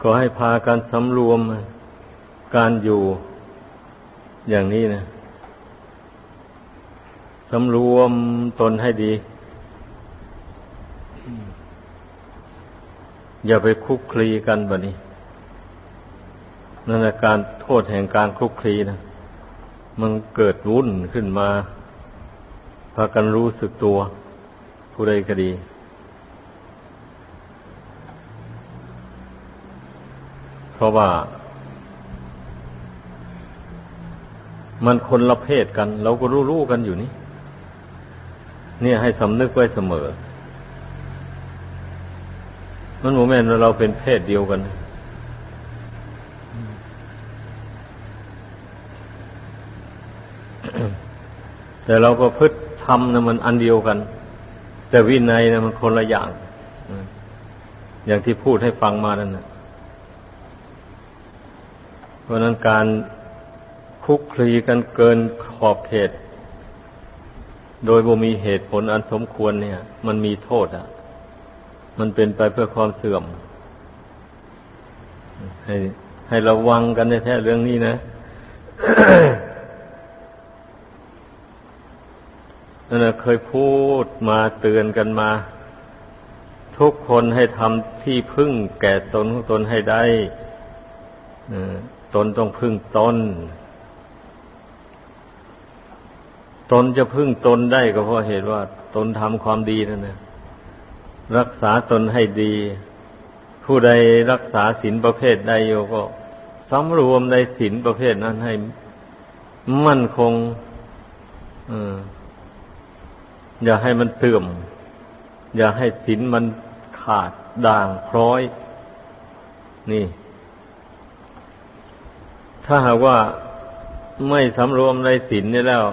ก็ให้พากันสำรวมการอยู่อย่างนี้นะสำรวมตนให้ดี อย่าไปคุกคลีกันแบบนี้นั่นแหละการโทษแห่งการคุกคลีนะมันเกิดวุ่นขึ้นมา พากันรู้สึกตัว ผู้ใดก็ดี เพราะว่า มันคนละเพศกัน เราก็รู้ๆกันอยู่นี่เนี่ยให้สำนึกไว้เสมอ มันโมเมนต์เราเป็นเพศเดียวกันแต่เราก็พึ่ทำนะมันอันเดียวกัน แต่วินัยนะมันคนละอย่าง อย่างที่พูดให้ฟังมานั่นนะ เพราะนั้นการคุกคลีกันเกินขอบเขต โดยบ่มีเหตุผลอันสมควรเนี่ย มันมีโทษอะ มันเป็นไปเพื่อความเสื่อม ให้ให้ระวังกันแท้เรื่องนี้นะนั่นเคยพูดมาเตือนกันมา ทุกคนให้ทำที่พึ่งแก่ตนของตนให้ได้ ตนต้องพึ่งตน ตนจะพึ่งตนได้ก็เพราะเหตุว่า ตนทำความดีนั่นนะรักษาตนให้ดี ผู้ใดรักษาศีลประเภทใดโยก็สำรวมในศีลประเภทนั้นให้มั่นคงอย่าให้มันเสื่อม อย่าให้ศีลมันขาดด่างพร้อย นี่ ถ้าหากว่าไม่สำรวมในศีลนี่แล้ว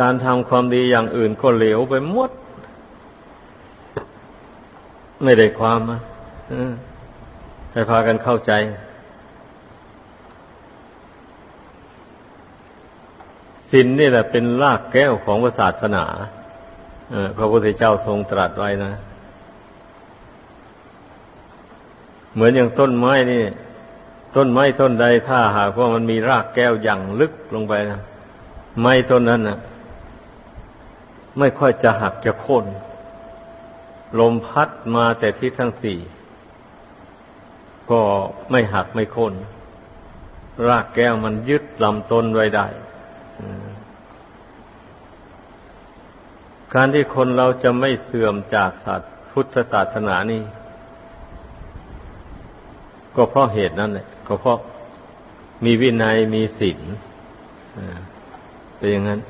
การทำความดีอย่างอื่นก็เหลวไปหมด ไม่ได้ความนะให้พากันเข้าใจสินนี่แหละเป็นรากแก้วของศาสนาพระพุทธเจ้าทรงตรัสไว้นะ เหมือนอย่างต้นไม้นี่ ต้นไม้ต้นใดถ้าหากว่ามันมีรากแก้วอย่างลึกลงไปนะไม้ต้นนั้นนะไม่ค่อยจะหักจะโค่นลมพัดมาแต่ทิศทั้งสี่ก็ไม่หักไม่โค่นรากแก้วมันยึดลำต้นไว้ได้การที่คนเราจะไม่เสื่อมจากศาสตร์พุทธศาสนานี่ก็เพราะเหตุนั้นแหละ ก็เพราะมีวินัยมีศีลเป็นอย่างนั้น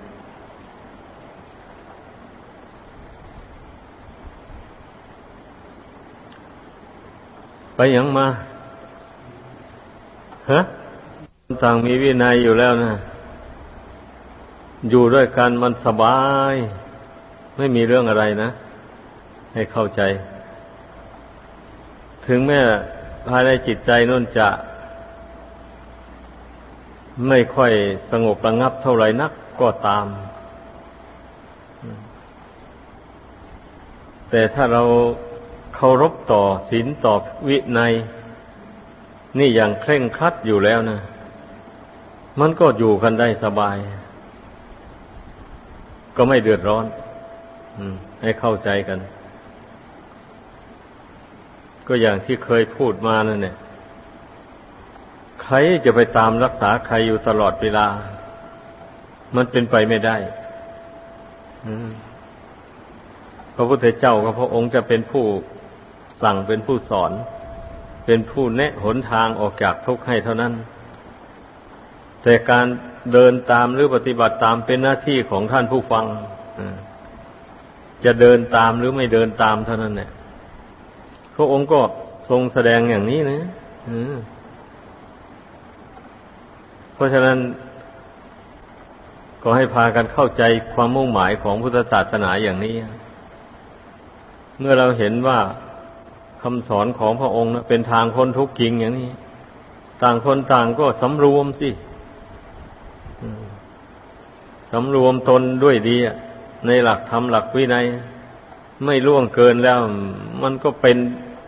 ไปยังมา ฮะต่างมีวินัยอยู่แล้วนะ อยู่ด้วยกันมันสบาย ไม่มีเรื่องอะไรนะ ให้เข้าใจ ถึงแม้ภายในจิตใจนั่นจะ ไม่ค่อยสงบระงับเท่าไหร่นักก็ตาม แต่ถ้าเราเคารพต่อศีลต่อวินัย นี่อย่างเคร่งครัดอยู่แล้วนะ มันก็อยู่กันได้สบาย ก็ไม่เดือดร้อนให้เข้าใจกัน ก็อย่างที่เคยพูดมานั่นเนี่ย ครจะไปตามรักษาใครอยู่ตลอดเวลา มันเป็นไปไม่ได้พระพุทธเจ้ากับพระองค์จะเป็นผู้สั่งเป็นผู้สอน เป็นผู้แนะหนทางออกจากทุกข์ให้เท่านั้น แต่การเดินตามหรือปฏิบัติตามเป็นหน้าที่ของท่านผู้ฟังจะเดินตามหรือไม่เดินตามเท่านั้นเนี่ยพระองค์ก็ทรงแสดงอย่างนี้นะ เพราะฉะนั้น ก็ให้พากันเข้าใจความมุ่งหมายของพุทธศาสนาอย่างนี้ เมื่อเราเห็นว่าคำสอนของพระองค์นะเป็นทางพ้นทุกข์จริงอย่างนี้ ต่างคนต่างก็สำรวมสิสำรวมตนด้วยดีในหลักธรรมหลักวินัยไม่ล่วงเกินแล้ว มันก็เป็น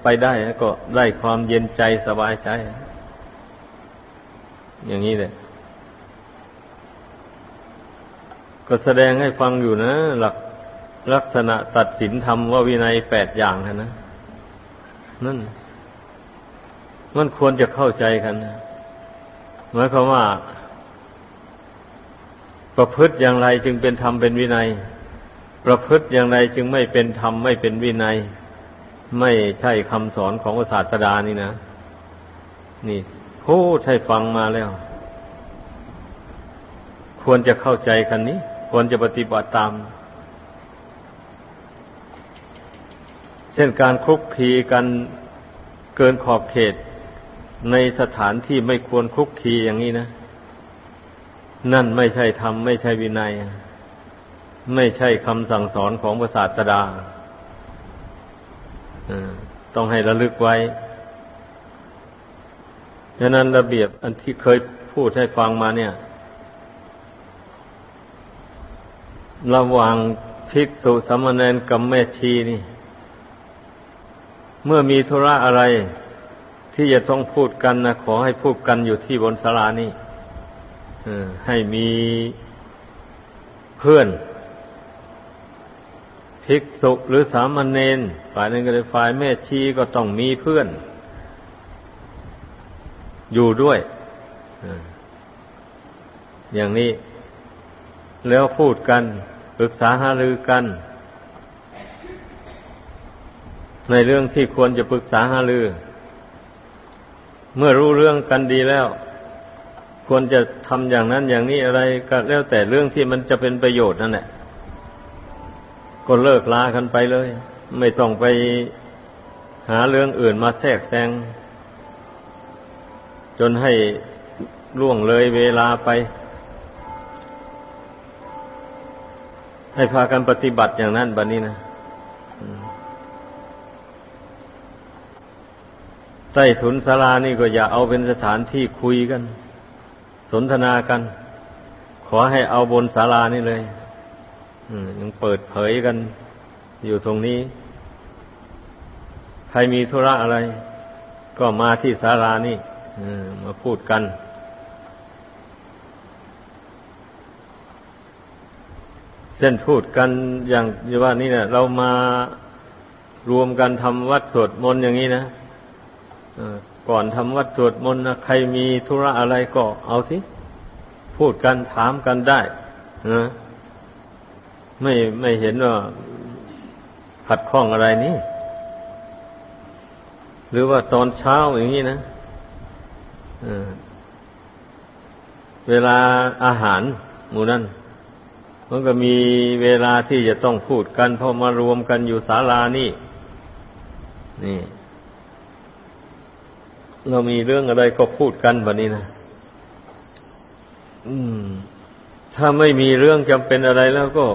ไปได้ก็ได้ความเย็นใจสบายใจ อย่างนี้เลย ก็แสดงให้ฟังอยู่นะ หลักลักษณะตัดสินธรรมว่าวินัยแปดอย่างนะนั่น มันควรจะเข้าใจกันนะหมายความว่า ประพฤติอย่างไรจึงเป็นธรรมเป็นวินัย ประพฤติอย่างไรจึงไม่เป็นธรรมไม่เป็นวินัย ไม่ใช่คำสอนของศาสดานี่นะนี่พูดให้ฟังมาแล้ว ควรจะเข้าใจกันนี้ ควรจะปฏิบัติตาม เช่นการคุกคีกันเกินขอบเขตในสถานที่ไม่ควรคุกคีอย่างนี้นะ นั่นไม่ใช่ธรรมไม่ใช่วินัย ไม่ใช่คำสั่งสอนของพระศาสดาต้องให้ระลึกไว้ฉะนั้นระเบียบอันที่เคยพูดให้ฟังมาเนี่ย ระหว่างภิกษุสมณเณรกับแม่ชีนี่ เมื่อมีธุระอะไร ที่จะต้องพูดกันนะขอให้พูดกันอยู่ที่บนศาลานี่ให้มีเพื่อนภิกษุหรือสามเณรฝ่ายหนึ่งก็เลยฝ่ายแม่ชีก็ต้องมีเพื่อน อยู่ด้วยอย่างนี้ แล้วพูดกันปรึกษาหารือกัน ในเรื่องที่ควรจะปรึกษาหารือ เมื่อรู้เรื่องกันดีแล้ว ควรจะทำอย่างนั้นอย่างนี้อะไรก็แล้วแต่เรื่องที่มันจะเป็นประโยชน์นั่นแหละก็เลิกลากันไปเลย ไม่ต้องไปหาเรื่องอื่นมาแทรกแซงจนให้ล่วงเลยเวลาไป ให้พากันปฏิบัติอย่างนั้นบัดนนี้นะใต้ถุนศาลานี่ก็อย่าเอาเป็นสถานที่คุยกัน สนทนากัน ขอให้เอาบนศาลานี่เลยยังเปิดเผยกัน อยู่ตรงนี้ ใครมีธุระอะไร ก็มาที่ศาลานี่มาพูดกัน เส้นพูดกันอย่างว่านี่เนี่ยเรามารวมกันทำวัดสวดมนต์อย่างนี้นะก่อนทำวัดสวดมนต์นะใครมีธุระอะไรก็เอาสิ พูดกันถามกันได้นะไม่ไม่เห็นว่าขัดข้องอะไรนี่ หรือว่าตอนเช้าอย่างนี้นะเวลาอาหารหมู่นั้น มันก็มีเวลาที่จะต้องพูดกันพอมารวมกันอยู่ศาลานี่ นี่ เรามีเรื่องอะไรก็พูดกันแบบนี้นะอืม ถ้าไม่มีเรื่องจำเป็นอะไรแล้วก็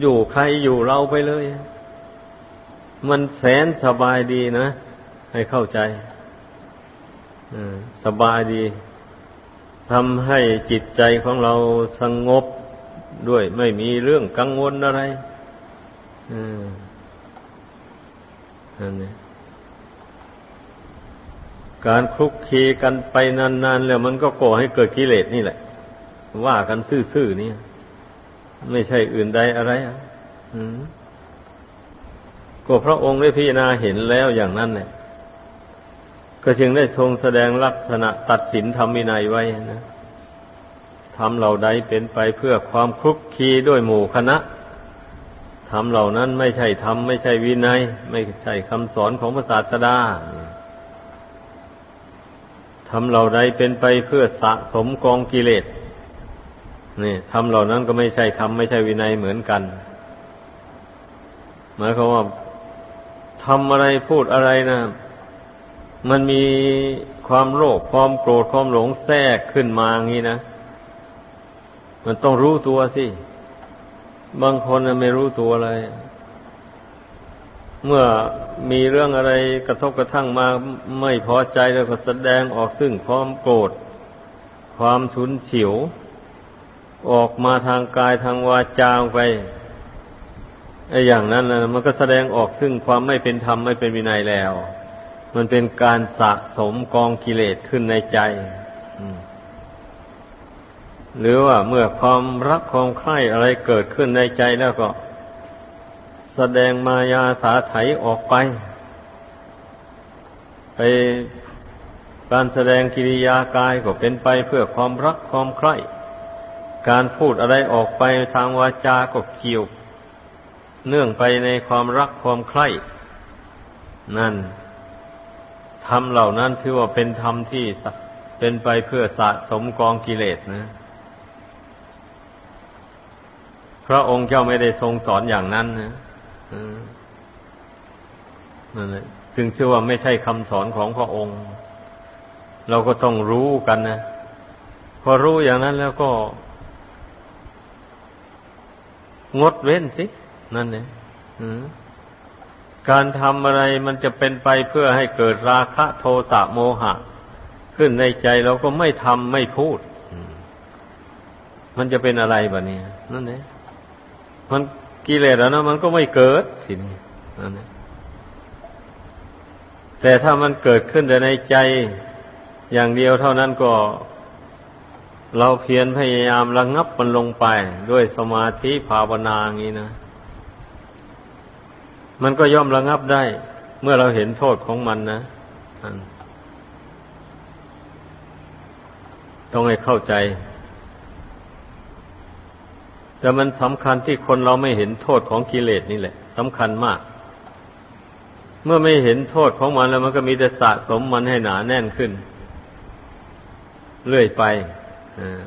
อยู่ใครอยู่เราไปเลย มันแสนสบายดีนะ ให้เข้าใจสบายดีทำให้จิตใจของเราสงบ ด้วยไม่มีเรื่องกังวลอะไรอันนี้การคลุกคีกันไปนานๆแล้วมันก็ก่อให้เกิดกิเลสนี่แหละ ว่ากันซื่อๆนี่ไม่ใช่อื่นใดอะไรอะก็พระองค์ได้พิจารณาเห็นแล้วอย่างนั้นเนี่ยก็จึงได้ทรงแสดงลักษณะตัดสินธรรมินัยไว้นะ ทำเหล่าใดเป็นไปเพื่อความคลุกคีด้วยหมู่คณะทำเหล่านั้นไม่ใช่ธรรมไม่ใช่วินัย ไม่ใช่คำสอนของพระศาสดาทำเหล่าใดเป็นไปเพื่อสะสมกองกิเลสนี่ทำเหล่านั้นก็ไม่ใช่ทำไม่ใช่วินัยเหมือนกัน หมายความว่าทำอะไรพูดอะไรนะมันมีความโลภความโกรธความหลงแทรกขึ้นมาอย่างนี้นะ มันต้องรู้ตัวสิ บางคนไม่รู้ตัวเลย เมื่อมีเรื่องอะไรกระทบกระทั่งมาไม่พอใจแล้วก็แสดงออกซึ่งความโกรธ ความฉุนเฉียว ออกมาทางกายทางวาจาไปไอ้อย่างนั้นนะมันก็แสดงออกซึ่งความไม่เป็นธรรมไม่เป็นวินัยแล้ว มันเป็นการสะสมกองกิเลสขึ้นในใจ หรือว่าเมื่อความรักความใคร่อะไรเกิดขึ้นในใจแล้วก็ แสดงมายาสาไถออกไป ไปการแสดงกิริยากายก็เป็นไปเพื่อความรักความใคร่การพูดอะไรออกไปทางวาจาก็เกี่ยว เนื่องไปในความรักความใคร่นั่นธรรมเหล่านั้นถือว่าเป็นธรรมที่เป็นไปเพื่อสะสมกองกิเลสนะ พระองค์เจ้าไม่ได้ทรงสอนอย่างนั้นนะนั่นแหละจึงเชื่อว่าไม่ใช่คำสอนของพระองค์ เราก็ต้องรู้กันนะพอรู้อย่างนั้นแล้วก็ งดเว้นสิ นั่นเองการทำอะไรมันจะเป็นไปเพื่อให้เกิดราคะโทสะโมหะ ขึ้นในใจเราก็ไม่ทำไม่พูด มันจะเป็นอะไรแบบนี้นั่นเอง มันกิเลสแล้วนะมันก็ไม่เกิดทีนี้นั่นแต่ถ้ามันเกิดขึ้นแต่ในใจอย่างเดียวเท่านั้นก็ เราเพียรพยายามระงงับมันลงไป ด้วยสมาธิภาวนาอย่างนี้นะ มันก็ย่อมระงงับได้ เมื่อเราเห็นโทษของมันนะต้องให้เข้าใจ แต่มันสำคัญที่คนเราไม่เห็นโทษของกิเลสนี่แหละสำคัญมาก เมื่อไม่เห็นโทษของมันแล้วมันก็มีแต่สะสมมันให้หนาแน่นขึ้น เรื่อยไป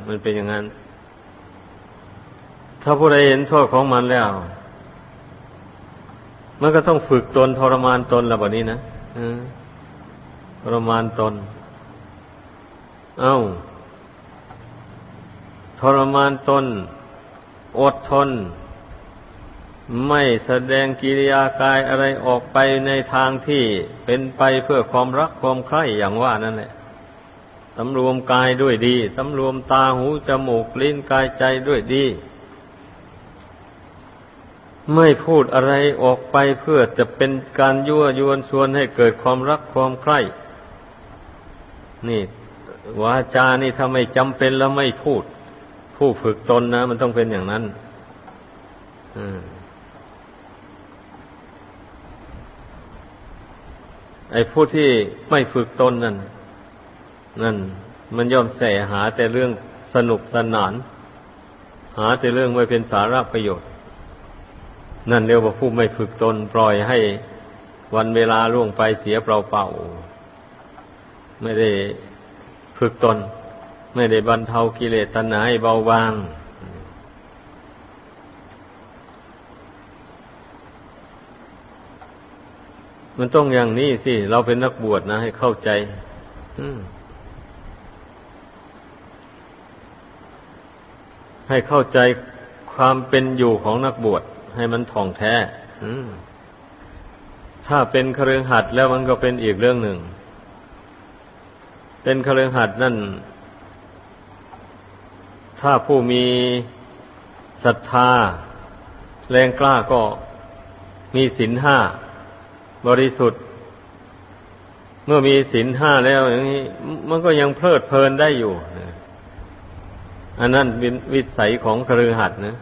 มันเป็นอย่างนั้น ถ้าผู้ใดเห็นโทษของมันแล้ว มันก็ต้องฝึกตนทรมานตนแล้วแบบนี้นะทรมานตน เอา้า ทรมานตน อดทน ไม่แสดงกิริยากายอะไรออกไปในทางที่เป็นไปเพื่อความรักความใคร่อย่างว่านั่นแหละสำรวมกายด้วยดีสำรวมตาหูจมูกลิ้นกายใจด้วยดี ไม่พูดอะไรออกไปเพื่อจะเป็นการยั่วยวนชวนให้เกิดความรักความใคร่นี่วาจานี่ถ้าไม่จำเป็นแล้วไม่พูด ผู้ฝึกตนนะ มันต้องเป็นอย่างนั้นไอ้ผู้ที่ไม่ฝึกตนนั่นนั่น มันย่อมแสหาแต่เรื่องสนุกสนาน หาแต่เรื่องไม่เป็นสาระประโยชน์ นั่นเรียกว่าผู้ไม่ฝึกตน ปล่อยให้วันเวลาล่วงไปเสียเปล่าๆไม่ได้ฝึกตน ไม่ได้บรรเทากิเลสตัณหาให้เบาบาง มันต้องอย่างนี้สิ เราเป็นนักบวชนะ ให้เข้าใจให้เข้าใจความเป็นอยู่ของนักบวชให้มันท่องแท้ถ้าเป็นเครือหัดแล้วมันก็เป็นอีกเรื่องหนึ่ง เป็นเครือหัดนั่น ถ้าผู้มีศรัทธา แรงกล้าก็มีศีลห้าบริสุทธิ์ เมื่อมีศีลห้าแล้วอย่างนี้ มันก็ยังเพลิดเพลินได้อยู่อันนั้นวิสัยของครือหัดนะ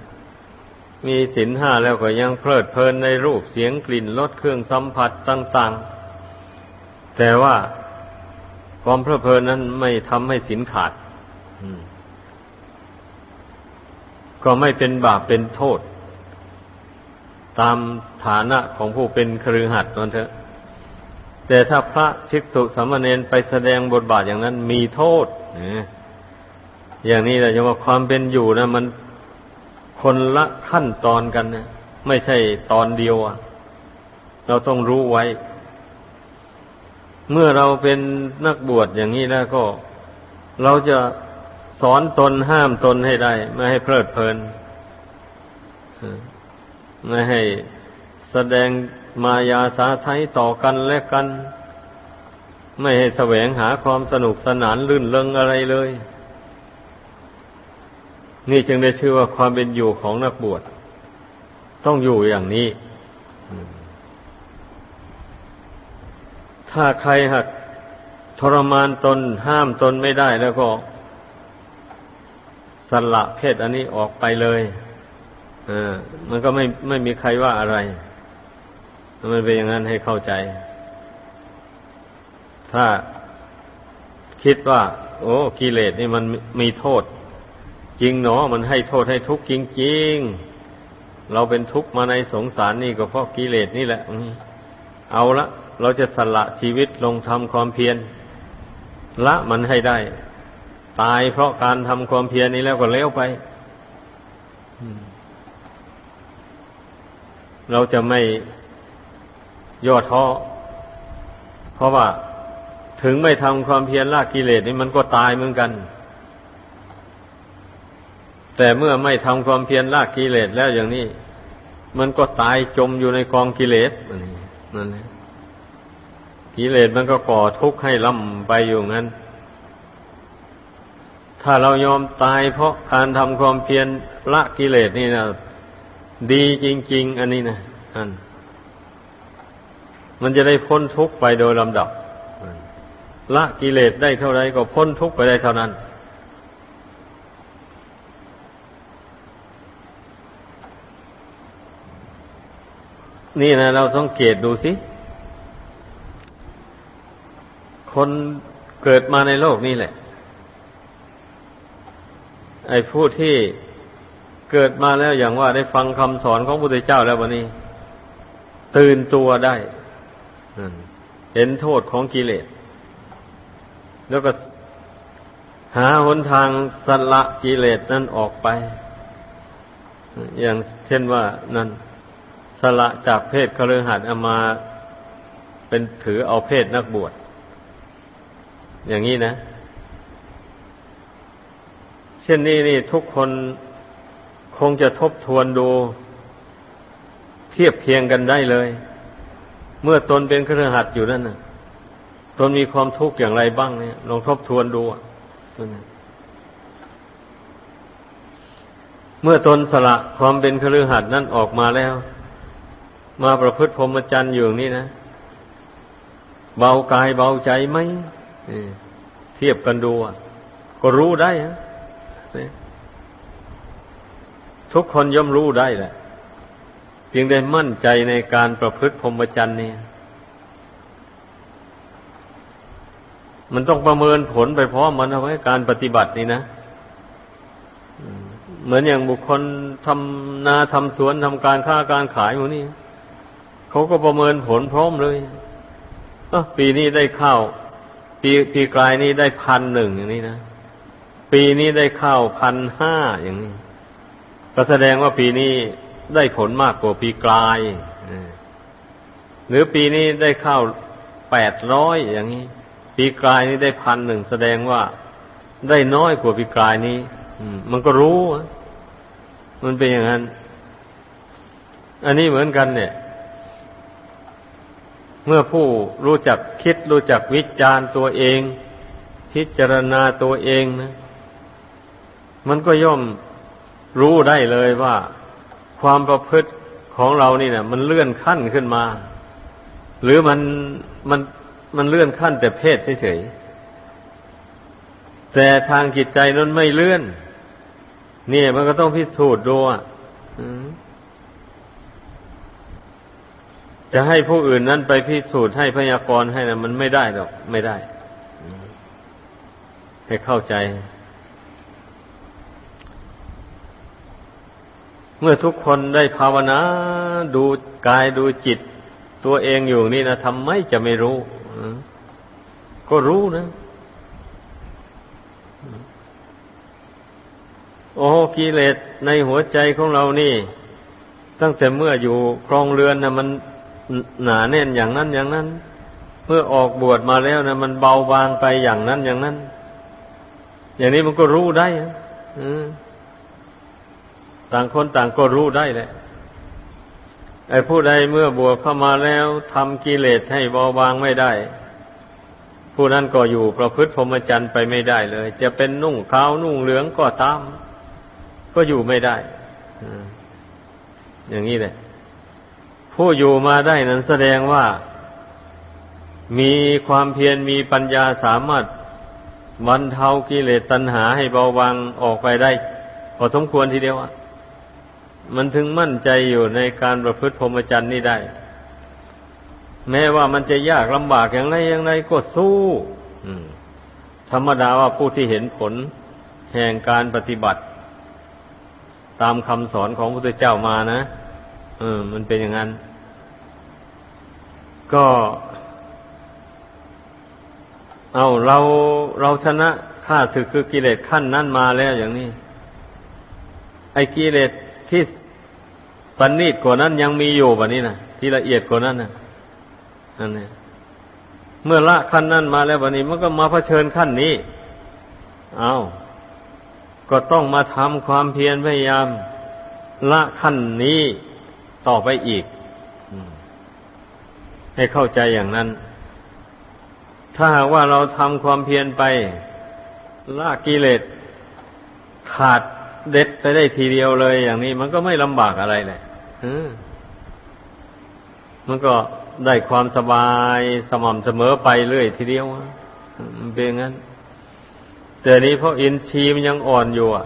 มีศีลห้าแล้วก็ยังเพลิดเพลินในรูปเสียงกลิ่นรสเครื่องสัมผัสต่าง ๆ แต่ว่าความเพลิดเพลินนั้นไม่ทำให้ศีลขาด ก็ไม่เป็นบาปเป็นโทษ ตามฐานะของผู้เป็นครือหัดนั่นเถอะ แต่ถ้าพระภิกษุสามเณรไปแสดงบทบาทอย่างนั้นมีโทษอย่างนี้แหละจะว่าความเป็นอยู่นะมันคนละขั้นตอนกันนะไม่ใช่ตอนเดียวอะเราต้องรู้ไว้ เมื่อเราเป็นนักบวชอย่างนี้แล้วก็ เราจะ สอนตนห้ามตนให้ได้ ไม่ให้เพลิดเพลินไม่ให้แสดงมายาสาไทยต่อกันและกัน ไม่ให้แสวงหาความสนุกสนานลื่นเลงอะไรเลย นี่จึงได้ชื่อว่าความเป็นอยู่ของนักบวช ต้องอยู่อย่างนี้ ถ้ถ้าใครหักทรมานตนห้ามตนไม่ได้แล้วก็ สละเพศอันนี้ออกไปเลยอ่ามันก็ไม่ไม่มีใครว่าอะไรมันเป็นอย่างนั้นให้เข้าใจ ถ้าคิดว่า โอ้กิเลสนี่มันมีโทษ จริงเนาะมันให้โทษให้ทุกข์จริงๆ เราเป็นทุกข์มาในสงสารนี่ก็เพราะกิเลสนี่แหละเอาละ เราจะสละชีวิตลงทำความเพียรละมันให้ได้ ตายเพราะการทำความเพียรนี้แล้วก็เลี้ยวไป เราจะไม่ย่อท้อ เพราะว่าถึงไม่ทำความเพียรละกิเลสนี่มันก็ตายเหมือนกัน แต่เมื่อไม่ทำความเพียรละกิเลสแล้วอย่างนี้ มันก็ตายจมอยู่ในกองกิเลสนั่นแหละกิเลสมันก็ก่อทุกข์ให้ล่ำไปอยู่งั้น ถ้าเรายอมตายเพราะการทำความเพียรละกิเลสนี่นะดีจริง ๆ อันนี้นะอันมันจะได้พ้นทุกข์ไปโดยลำดับ ละกิเลสได้เท่าไรก็พ้นทุกข์ไปได้เท่านั้น นี่นะเราต้องเกตดูสิ คนเกิดมาในโลกนี้แหละ ไอ้ผู้ที่เกิดมาแล้วอย่างว่าได้ฟังคำสอนของพระพุทธเจ้าแล้ววันนี้ ตื่นตัวได้เห็นโทษของกิเลส แล้วก็หาหนทางสละกิเลสนั้นออกไป อย่างเช่นว่านั่นสละจากเพศคฤหัสถ์เอามาเป็นถือเอาเพศนักบวช อย่างนี้นะ ช่นนี้นี่ทุกคนคงจะทบทวนดู เทียบเคียงกันได้เลย เมื่อตนเป็นเครือขัดอยู่นั่นนะตนมีความทุกข์อย่างไรบ้างเนี่ยลองทบทวนดูเมื่อตนสละความเป็นเครือขัดนั้นออกมาแล้ว มาประพฤติพรหมจรรย์อยู่นี่นะ เบากายเบาใจไหมเทียบกันดูก็รู้ได้ ทุกคนย่อมรู้ได้แหละจึงได้มั่นใจในการประพฤติพรหมจรรย์นี่มันต้องประเมินผลไปพร้อมมันเอาไว้การปฏิบัตินี่นะเหมือนอย่างบุคคลทำนาทำสวนทำการค้าการขายพวกนี้เขาก็ประเมินผลพร้อมเลยปีนี้ได้ข้าว ปีปีกลายนี้ได้พันหนึ่งอย่างนี้นะ ปีนี้ได้ข้าวพันห้าอย่างนี้ก็แสดงว่าปีนี้ได้ผลมากกว่าปีกลายหรือปีนี้ได้ข้าวแปดร้อยอย่างนี้ ปีกลายนี้ได้พันหนึ่งแสดงว่าได้น้อยกว่าปีกลายนี้มันก็รู้ มันเป็นอย่างนั้น อันนี้เหมือนกัน เนี่ย เมื่อผู้รู้จักคิดรู้จักวิจารณ์ตัวเอง พิจารณาตัวเองนะ มันก็ย่อมรู้ได้เลยว่า ความประพฤติของเรานี่เนะมันเลื่อนขั้นขึ้นมา หรือมันมันมันเลื่อนขั้นแต่เพศเฉยๆแต่ทางจิตใจนั้นไม่เลื่อน เนี่ย มันก็ต้องพิสูจน์ดูอะจะให้ผู้อื่นนั้นไปพิสูจน์ให้พยากรณ์ให้นะมันไม่ได้หรอก ไม่ได้ ให้เข้าใจ เมื่อทุกคนได้ภาวนาดูกายดูจิต ตัวเองอยู่นี่นะทำไมจะไม่รู้ ก็รู้นะ โอ้กิเลสในหัวใจของเรานี่ ตั้งแต่เมื่ออยู่ครองเรือนนะมันหนาแน่นอย่างนั้นอย่างนั้น เมื่อออกบวชมาแล้วนะมันเบาบางไปอย่างนั้นอย่างนั้น อย่างนี้มันก็รู้ได้ ต่างคนต่างก็รู้ได้แหละไอ้ผู้ใดเมื่อบวชเข้ามาแล้วทำกิเลสให้เบาบางไม่ได้ ผู้นั้นก็อยู่ประพฤติพรหมจรรย์ไปไม่ได้เลย จะเป็นนุ่งขาวนุ่งเหลืองก็ตาม ก็อยู่ไม่ได้อย่างนี้เลยผู้อยู่มาได้นั้นแสดงว่า มีความเพียรมีปัญญาสามารถบรรเทากิเลสตัณหาให้เบาบางออกไปได้พอสมควรทีเดียวอะ มันถึงมั่นใจอยู่ในการประพฤติพรหมจรรย์นี่ได้ แม้ว่ามันจะยากลำบากอย่างไรอย่างไรก็สู้ธรรมดาว่าผู้ที่เห็นผลแห่งการปฏิบัติ ตามคำสอนของพระพุทธเจ้ามานะเออ มันเป็นอย่างนั้น ก็ เอาเราเราชนะข้าศึกคือกิเลสขั้นนั้นมาแล้วอย่างนี้ ไอ้กิเลส ที่ปณีตกว่านั้นยังมีอยู่แบบนี้นะที่ละเอียดกว่านั้นนะนั่นเองเมื่อละขั้นนั้นมาแล้ววันนี้มันก็มาเผชิญขั้นนี้ เอาก็ต้องมาทำความเพียรพยายาม ละขั้นนี้ต่อไปอีก ให้เข้าใจอย่างนั้น ถ้าหากว่าเราทำความเพียรไปละกิเลสขาด เด็ดไปได้ทีเดียวเลยอย่างนี้ มันก็ไม่ลำบากอะไรเลยมันก็ได้ความสบายสม่ำเสมอไปเรื่อยทีเดียวมันเป็นงั้น แต่นี้เพราะอินทรีย์มันยังอ่อนอยู่อะ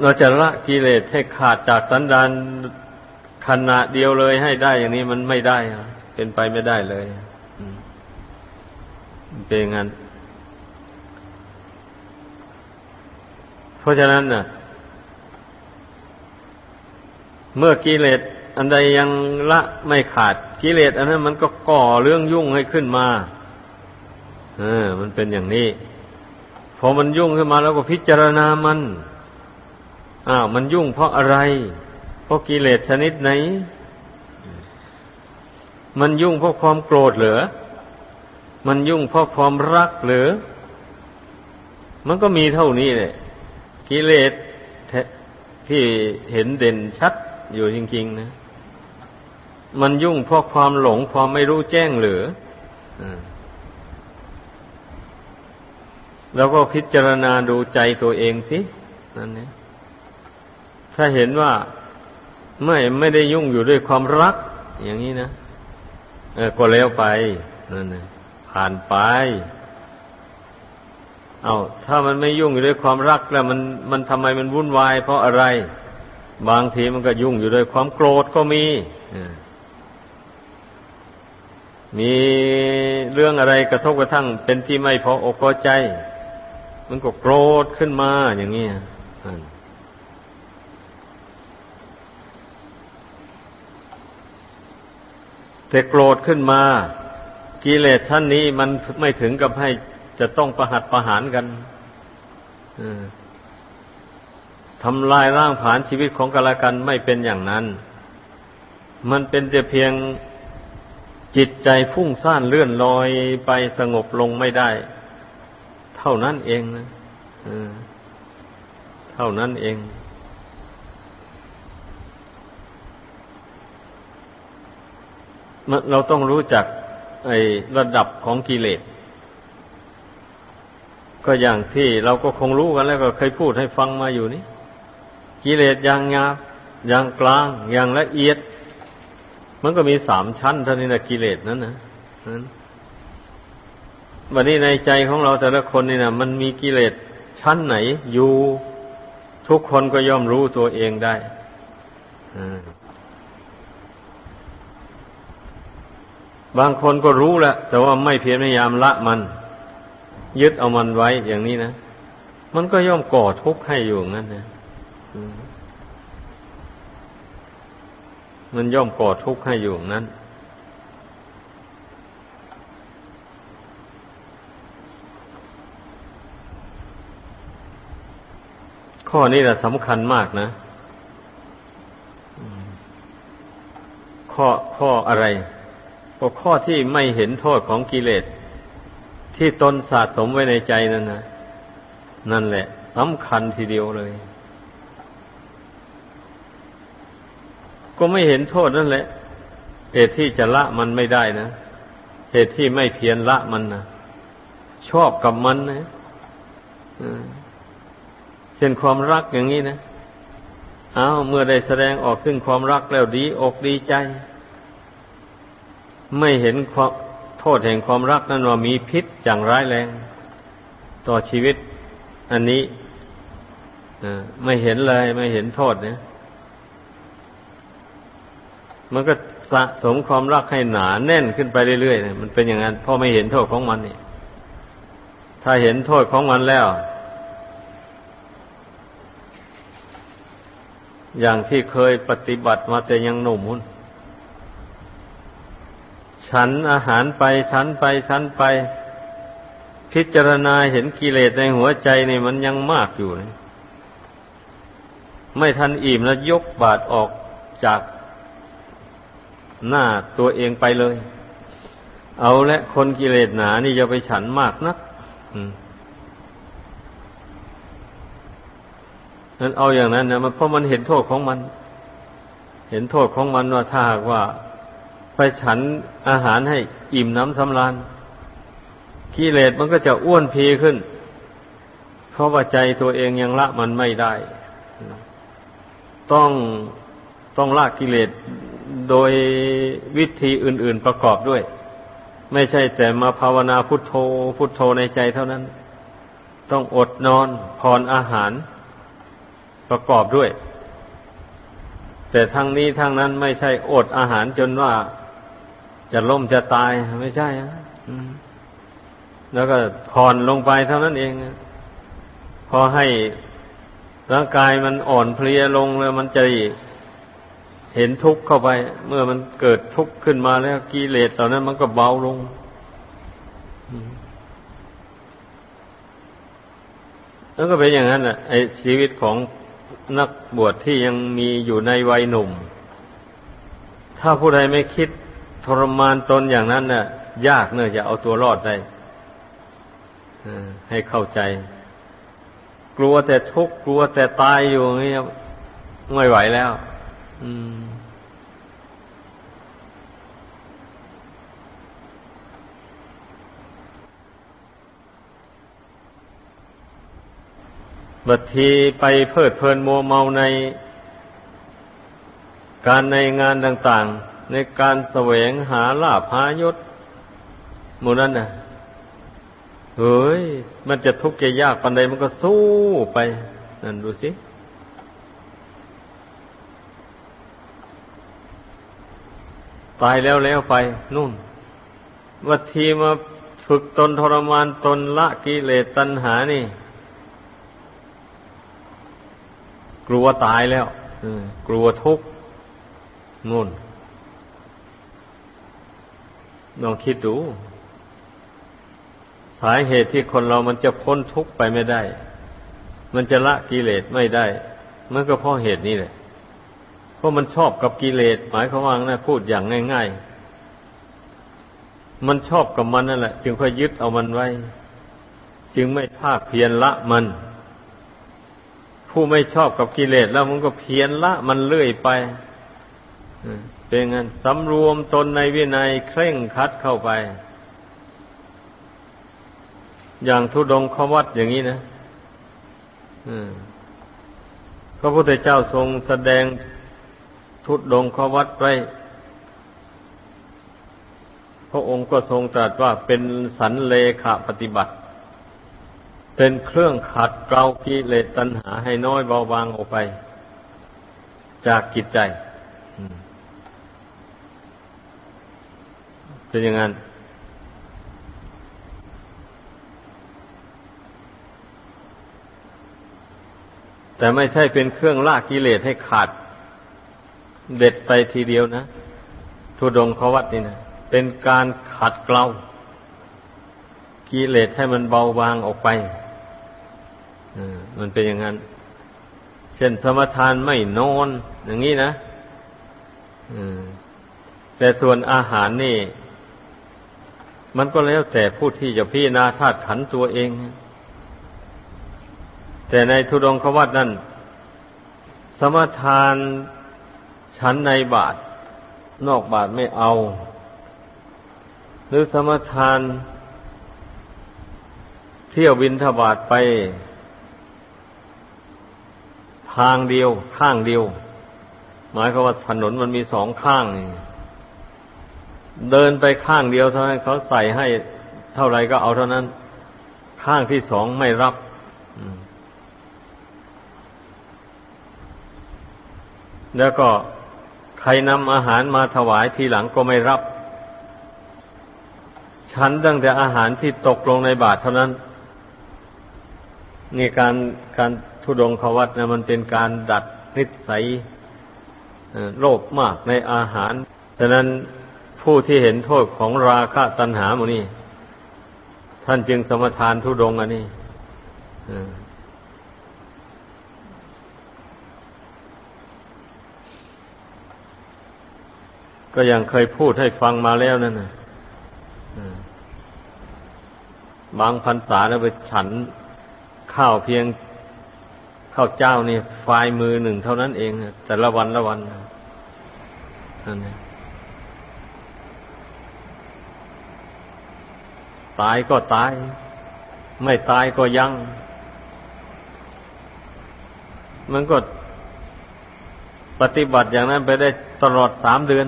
เราจะละกิเลสให้ขาดจากสันดานขณะเดียวเลยให้ได้อย่างนี้มันไม่ได้เป็นไปไม่ได้เลยเป็นงั้น เพราะฉะนั้นน่ะเมื่อกิเลสอันใดยังละไม่ขาดกิเลสอันนั้นมันก็ก่อเรื่องยุ่งให้ขึ้นมา เออ มันเป็นอย่างนี้ พอมันยุ่งขึ้นมาแล้วก็พิจารณามัน อ้าวมันยุ่งเพราะอะไร เพราะกิเลสชนิดไหน มันยุ่งเพราะความโกรธเหรือมันยุ่งเพราะความรักหรือ มันก็มีเท่านี้แหละ กิเลสที่เห็นเด่นชัดอยู่จริง ๆ นะ มันยุ่งเพราะความหลงความไม่รู้แจ้งหรือแล้วก็พิจารณาดูใจตัวเองสินั่นเนี่ยถ้าเห็นว่าไม่ไม่ได้ยุ่งอยู่ด้วยความรัก อย่างนี้นะเออก็แล้วไปนั่นนะผ่านไป เอาถ้ามันไม่ยุ่งอยู่ด้วยความรักแล้วมันมันทำไมมันวุ่นวาย เพราะอะไร บางทีมันก็ยุ่งอยู่ด้วยความโกรธก็มีมีเรื่องอะไรกระทบกระทั่ง เป็นที่ไม่พออกพอใจ มันก็โกรธขึ้นมาอย่างนี้แต่โกรธขึ้นมา กิเลสท่านนี้มันไม่ถึงกับให้ จะต้องประหัดประหารกันทำลายร่างผานชีวิตของกันและกันไม่เป็นอย่างนั้น มันเป็นแต่เพียงจิตใจฟุ้งซ่านเลื่อนลอยไปสงบลงไม่ได้ เท่านั้นเองนะเท่านั้นเอง เราต้องรู้จักไอ้ระดับของกิเลส ก็อย่างที่เราก็คงรู้กันแล้วก็เคยพูดให้ฟังมาอยู่นี่กิเลสอย่างหยาบอย่างกลาง อย่างละเอียด มันก็มีสามชั้นเท่านี้นะกิเลสนั้นนะนั้นวันนี้ในใจของเราแต่ละคนนี่นะมันมีกิเลสชั้นไหน อยู่ทุกคนก็ย่อมรู้ตัวเองได้บางคนก็รู้แหละแต่ว่าไม่เพียรพยายามละมัน ยึดเอามันไว้อย่างนี้นะ มันก็ย่อมก่อทุกข์ให้อยู่งั้นนะมันย่อมก่อทุกข์ให้อยู่นั้น ข้อนี้แหละสำคัญมากนะ ข้อข้ออะไรก็ข้อที่ไม่เห็นโทษของกิเลส ที่ตนสะสมไว้ในใจนั่นนะนั่นแหละสำคัญทีเดียวเลย ก็ไม่เห็นโทษนั่นแหละเหตุที่จะละมันไม่ได้นะเหตุที่ไม่เพียรละมันนะชอบกับมันนะเช่นความรักอย่างนี้นะเอาเมื่อได้แสดงออกซึ่งความรักแล้วดีอกดีใจ ไม่เห็น โทษแห่งความรักนั้นว่ามีพิษอย่างร้ายแรง ต่อชีวิต อันนี้ไม่เห็นเลยไม่เห็นโทษเนี่ยมันก็สะสมความรักให้หนาแน่นขึ้นไปเรื่อยๆมันเป็นอย่างนั้นเพราะไม่เห็นโทษของมันนี่ถ้าเห็นโทษของมันแล้ว อย่างที่เคยปฏิบัติมาแต่ยังหนุ่มมุน ฉันอาหารไปฉันไปฉันไป พิจารณาเห็นกิเลสในหัวใจนี่มันยังมากอยู่นะไม่ทันอิ่มแล้วยกบาดออกจากหน้าตัวเองไปเลย เอาและคนกิเลสหนา นี่จะไปฉันมากนักนั้นเอาอย่างนั้นนะมันเพราะมันเห็นโทษของมัน เห็นโทษของมันว่าถ้าหากว่า ไปฉันอาหารให้อิ่มน้ำสำราญกิเลสมันก็จะอ้วนพีขึ้น เพราะว่าใจตัวเองยังละมันไม่ได้ ต้องต้องละกิเลสโดยวิธีอื่น ๆประกอบด้วย ไม่ใช่แต่มาภาวนาพุทโธ พุทโธในใจเท่านั้น ต้องอดนอนผ่อนอาหารประกอบด้วย แต่ทั้งนี้ทั้งนั้นไม่ใช่อดอาหารจนว่า จะล้มจะตายไม่ใช่แล้วก็ผ่อนลงไปเท่านั้นเอง พอให้ร่างกายมันอ่อนเพลียลงแล้วมันจะเห็นทุกข์เข้าไป เมื่อมันเกิดทุกข์ขึ้นมาแล้วกิเลสเหล่านั้นมันก็เบาลงแล้วก็เป็นอย่างนั้นแหละไอชีวิตของนักบวชที่ยังมีอยู่ในวัยหนุ่ม ถ้าผู้ใดไม่คิด ทรมานตนอย่างนั้นน่ะ ยากเนื่อจะเอาตัวรอดได้ให้เข้าใจ กลัวแต่ทุกข์กลัวแต่ตายอยู่อย่างนี้ไม่ไหวแล้วบัดทีไปเพิดเพลินมัวเมาในการในงานต่าง ๆ ในการแสวงหาลาภายศหมู่นั้นน่ะเฮ้ย มันจะทุกข์จะยากปันใดมันก็สู้ไป นั่นดูสิ ตายแล้วแล้วไปนู่น วัดทีมาฝึกตนทรมานตนละกิเลสตัณหานี่ กลัวตายแล้วกลัวทุกข์นู่น ลองคิดดู สาเหตุที่คนเรามันจะพ้นทุกข์ไปไม่ได้ มันจะละกิเลสไม่ได้ มันก็เพราะเหตุนี้แหละเพราะมันชอบกับกิเลสหมายความว่านะพูดอย่างง่าย ๆ มันชอบกับมันนั่นแหละ จึงค่อยยึดเอามันไว้ จึงไม่ภาคเพียรละมัน ผู้ไม่ชอบกับกิเลสแล้วมันก็เพียรละมันเรื่อยไป เป็นงั้นสำรวมตนในวินัยเคร่งคัดเข้าไป อย่างทุดงขวัดอย่างนี้นะพระพุทธเจ้าทรงแสดงทุดงขวัดไว้พระองค์ก็ทรงตรัสว่าเป็นสันเลขาปฏิบัติ เป็นเครื่องขัดเกลากิเลสตัณหาให้น้อยเบาบางออกไป จากกิจใจ เป็นอย่างนั้น แต่ไม่ใช่เป็นเครื่องลากกิเลสให้ขาด เด็ดไปทีเดียวนะทุดงขวัดนี่นะเป็นการขัดเกลากิเลสให้มันเบาบางออกไปมันเป็นอย่างนั้น เช่นสมทานไม่นอน อย่างนี้นะแต่ส่วนอาหารนี่ มันก็แล้วแต่ผู้ที่จะพิจารณาธาตุขันตัวเอง แต่ในทุดงขวัดนั้น สมทานฉันในบาท นอกบาทไม่เอา หรือสมทาน เที่ยวบินทบาทไป ทางเดียว ข้างเดียว หมายความว่าถนนมันมีสองข้างนี่ เดินไปข้างเดียวเท่านั้นเขาใส่ให้เท่าไรก็เอาเท่านั้น ข้างที่สองไม่รับแล้วก็ใครนำอาหารมาถวายทีหลังก็ไม่รับ ฉันตั้งแต่อาหารที่ตกลงในบาทเท่านั้น นี่การการทุดงขวัตนะมันเป็นการดัดนิสัยโลภมากในอาหารดังนั้น ผู้ที่เห็นโทษของราคะตัณหาหมนี่ท่านจึงสมทานทุดงอันนี้ก็ยังเคยพูดให้ฟังมาแล้วนั่นนะบางพรรษาแล้วไปฉันข้าวเพียงข้าวเจ้านี่ฟายมือหนึ่งเท่านั้นเอง แต่ละวันละวันนั่นเอง ตายก็ตาย ไม่ตายก็ยัง มันก็ปฏิบัติอย่างนั้นไปได้ตลอดสามเดือน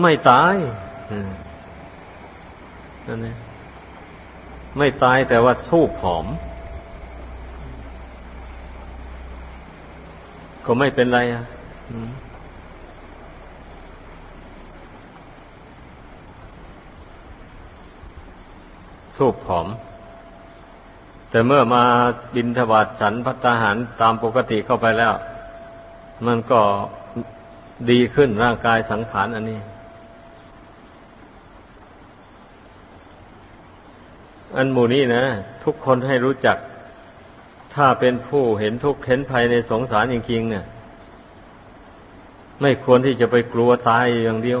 ไม่ตายนั่นเองไม่ตายแต่ว่าสู้ผอม ก็ไม่เป็นไรอะ สู้ผอม แต่เมื่อมาบินทบาทฉันพัฒหารตามปกติเข้าไปแล้ว มันก็ดีขึ้นร่างกายสังขารอันนี้ อันหมู่นี้นะ ทุกคนให้รู้จัก ถ้าเป็นผู้เห็นทุกข์เห็นภัยในสงสารจริงๆเนี่ย ไม่ควรที่จะไปกลัวตายอย่างเดียว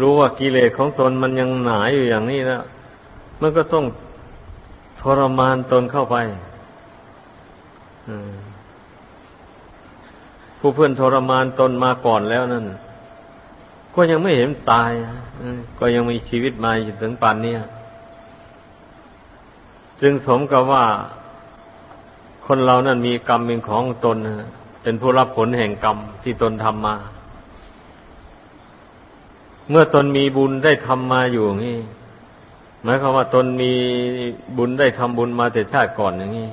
รู้ว่ากิเลสของตนมันยังหนาอยู่อย่างนี้แล้วมันก็ต้องทรมานตนเข้าไปผู้เพื่อนทรมานตนมาก่อนแล้วนั่นก็ยังไม่เห็นตายก็ยังมีชีวิตมาถึงป่านนี้จึงสมกับว่า คนเรานั้นมีกรรมเป็นของตนเป็นผู้รับผลแห่งกรรมที่ตนทำมา เมื่อตนมีบุญได้ทำมาอยู่อย่างนี้หมายความว่าตนมีบุญได้ทำบุญมาแต่ชาติก่อนอย่างนี้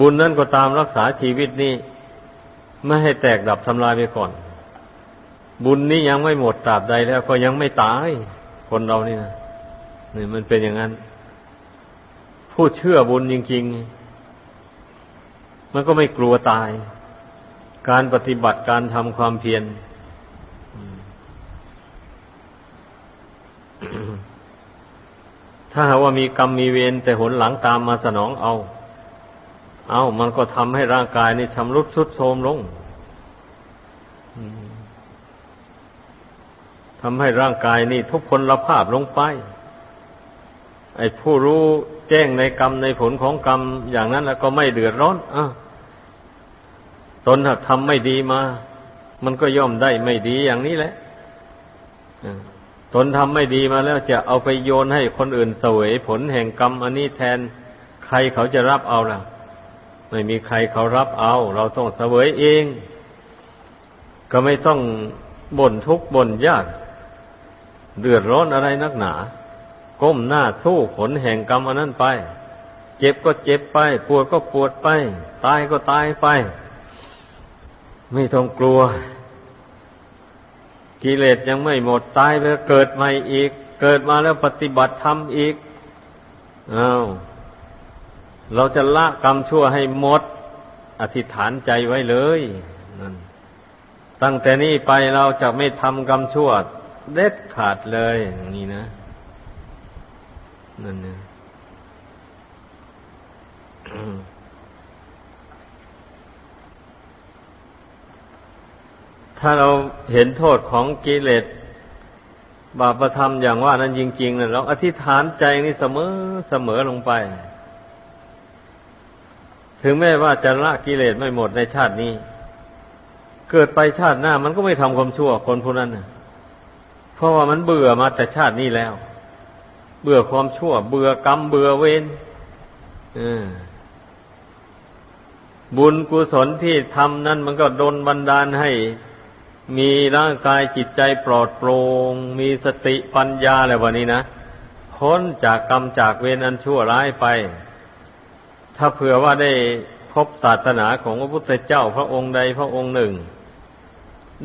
บุญนั่นก็ตามรักษาชีวิตนี้ไม่ให้แตกดับทำลายไปก่อน บุญนี้ยังไม่หมดตราบใดแล้ว ก็ยังไม่ตายคนเรานี่นะนี่มันเป็นอย่างนั้น ผู้เชื่อบุญจริง ๆ มันก็ไม่กลัวตาย การปฏิบัติการทำความเพียร ถ้าหาว่ามีกรรมมีเวรแต่หนหลังตามมาสนองเอา เอามันก็ทำให้ร่างกายนี่ชำรุดทรุดโทรมลงทำให้ร่างกายนี่ทุกพลภาพลงไป ไอ้ผู้รู้แจ้งในกรรมในผลของกรรมอย่างนั้นแล้วก็ไม่เดือดร้อนอะตนหากทำไม่ดีมา มันก็ย่อมได้ไม่ดีอย่างนี้แหละ ตนทำไม่ดีมาแล้วจะเอาไปโยนให้คนอื่นเสวยผลแห่งกรรมอันนี้แทนใครเขาจะรับเอาล่ะ ไม่มีใครเขารับเอา เราต้องเสวยเอง ก็ไม่ต้องบ่นทุกข์บ่นยาก เดือดร้อนอะไรนักหนา ก้มหน้าสู้ผลแห่งกรรมอันนั้นไป เจ็บก็เจ็บไป ปวดก็ปวดไป ตายก็ตายไป ไม่ต้องกลัว กิเลสยังไม่หมดตายไปเกิดใหม่อีก เกิดมาแล้วปฏิบัติธรรมอีกอา้าวเราจะละกรรมชั่วให้หมด อธิษฐานใจไว้เลยนั่นตั้งแต่นี้ไปเราจะไม่ทำกรรมชั่ว เด็ดขาดเลยอย่างนี้นะนั่นนะ ถ้าเราเห็นโทษของกิเลสบาปธรรมอย่างว่านั้นจริงๆนะเราอธิษฐานใจนี่เสมอเสมอลงไป ถึงแม้ว่าจะละกิเลสไม่หมดในชาตินี้ เกิดไปชาติหน้ามันก็ไม่ทำความชั่วคนผู้นั้นนะเพราะว่ามันเบื่อมาแต่ชาตินี้แล้ว เบื่อความชั่ว เบื่อกรรมเบื่อเวรบุญกุศลที่ทำนั้นมันก็ดนบันดาลให้ มีร่างกายจิตใจปลอดโปร่งมีสติปัญญาอะไรวันนี้นะพ้นจากกรรมจากเวรอันชั่วร้ายไป ถ้าเผื่อว่าได้พบศาสนาของพระพุทธเจ้าพระองค์ใดพระองค์หนึ่ง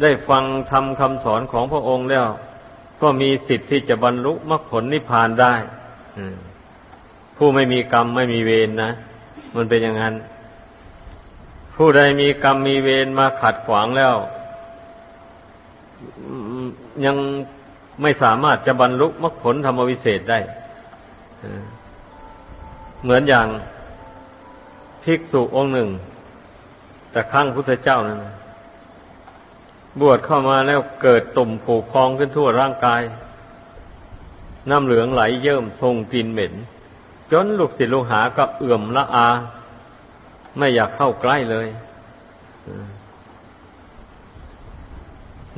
ได้ฟังทำคำสอนของพระองค์แล้ว ก็มีสิทธิ์ที่จะบรรลุมรรคผลนิพพานได้ผู้ไม่มีกรรมไม่มีเวรนนะมันเป็นอย่างนั้น ผู้ใดมีกรรมมีเวรมาขัดขวางแล้ว ยังไม่สามารถจะบรรลุมรรคผลธรรมวิเศษได้ เหมือนอย่างภิกษุองค์หนึ่ง แต่ข้างพุทธเจ้านั้นบวชเข้ามาแล้วเกิดตุ่มผูกพองขึ้นทั่วร่างกาย น้ำเหลืองไหลเยิ่มทรงกลิ่นเหม็น จนลูกศิษย์ลูกหาก็เอื่อมละอา ไม่อยากเข้าใกล้เลย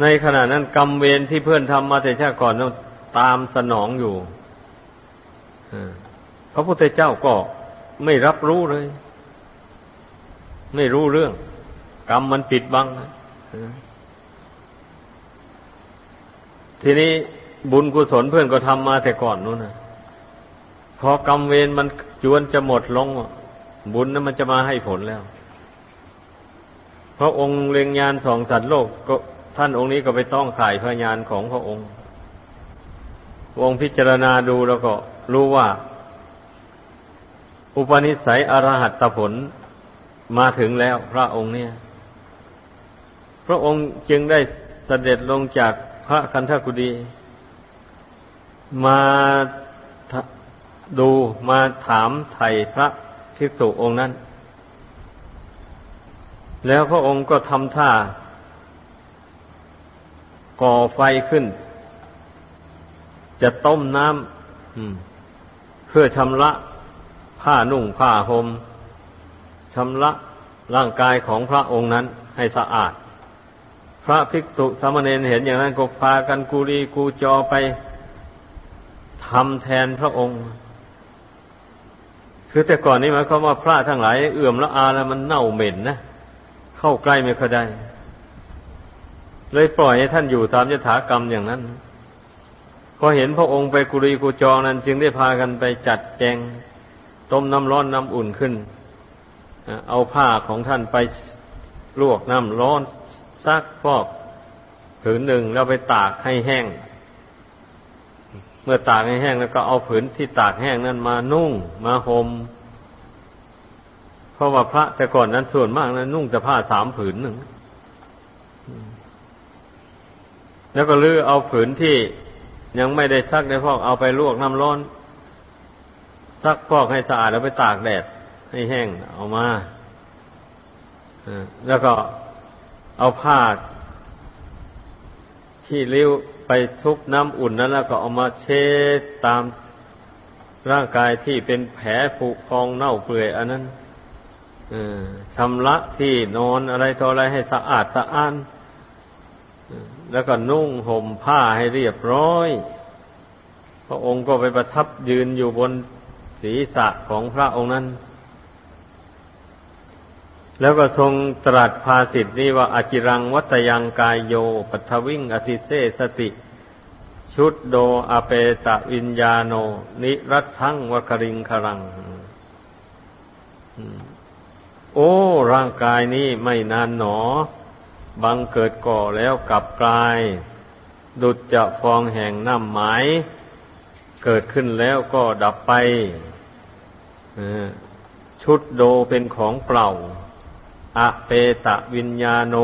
ในขณะนั้นกรรมเวรที่เพื่อนทำมาแต่ชาติก่อนต้องตามสนองอยู่พระพุทธเจ้าก็ไม่รับรู้เลย ไม่รู้เรื่อง กรรมมันปิดบังทีนี้บุญกุศลเพื่อนก็ทำมาแต่ก่อนนู้นนะพอกรรมเวรมันจวนจะหมดลง บุญนั้นมันจะมาให้ผลแล้วเพราะองค์เล็งยานสองสัตว์โลกก็ ท่านองค์นี้ก็ไปต้องข่ายพยานของพระองค์ องค์พิจารณาดูแล้วก็รู้ว่า อุปนิสัยอรหัตผลมาถึงแล้วพระองค์เนี่ย พระองค์จึงได้เสด็จลงจากพระคันธกุฎีมาดูมาถามไถ่พระภิกษุองค์นั้น แล้วพระองค์ก็ทำท่า ก่อไฟขึ้น จะต้มน้ำเพื่อชำระผ้านุ่งผ้าหม่มชำระร่างกายของพระองค์นั้นให้สะอาด พระภิกษุสามเณรเห็นอย่างนั้นก็พากันกูรีกูจอไปทำแทนพระองค์ คือแต่ก่อนนี้หมายความว่าพระทั้งหลาย เอื่อมละอาแล้วมันเน่าเหม็นนะ เข้าใกล้ไม่ค่อยได้ เลยปล่อยให้ท่านอยู่ตามยถากรรมอย่างนั้นพอเห็นพระองค์ไปกุรีกุจองนั้น จึงได้พากันไปจัดแจงต้มน้ำร้อนน้ำอุ่นขึ้น เอาผ้าของท่านไปลวกน้ำร้อนซักฟอกผืนหนึ่งแล้วไปตากให้แห้ง เมื่อตากให้แห้งแล้วก็เอาผืนที่ตากแห้งนั้นมานุ่งมาหม่มเพราะว่าพระแต่ก่อนนั้นส่วนมากนั้นนุ่งแต่ผ้าสามผืนหนึ่ง แล้วก็ลื้อเอาผืนที่ยังไม่ได้ซักได้พอกเอาไปลวกน้ำร้อน ซักพอกให้สะอาดแล้วไปตากแดดให้แห้งเอามาแล้วก็เอาผ้าที่ริ้วไปซุกน้ำอุ่นนั้น แล้วก็เอามาเช็ดตามร่างกายที่เป็นแผลผุพองเน่าเปื่อย อันนั้นชำระที่นอนอะไรต่ออะไรให้สะอาดสะอ้าน แล้วก็นุ่งห่มผ้าให้เรียบร้อย พระองค์ก็ไปประทับยืนอยู่บนศีรษะของพระองค์นั้น แล้วก็ทรงตรัสภาสิทธินี้ว่าอาจิรังวัตยังกายโย ปัทวิ่งอธิเสสติ ชุดโดอเปตะวิญญาโน นิรัตทั้งวคริงครัง โอ้ ร่างกายนี้ไม่นานหนอ บังเกิดก่อแล้วกลับกลาย ดุจจะฟองแห่งน้ำหมายเกิดขึ้นแล้วก็ดับไปชุดโดเป็นของเปล่าอะเปตะวิญญาโน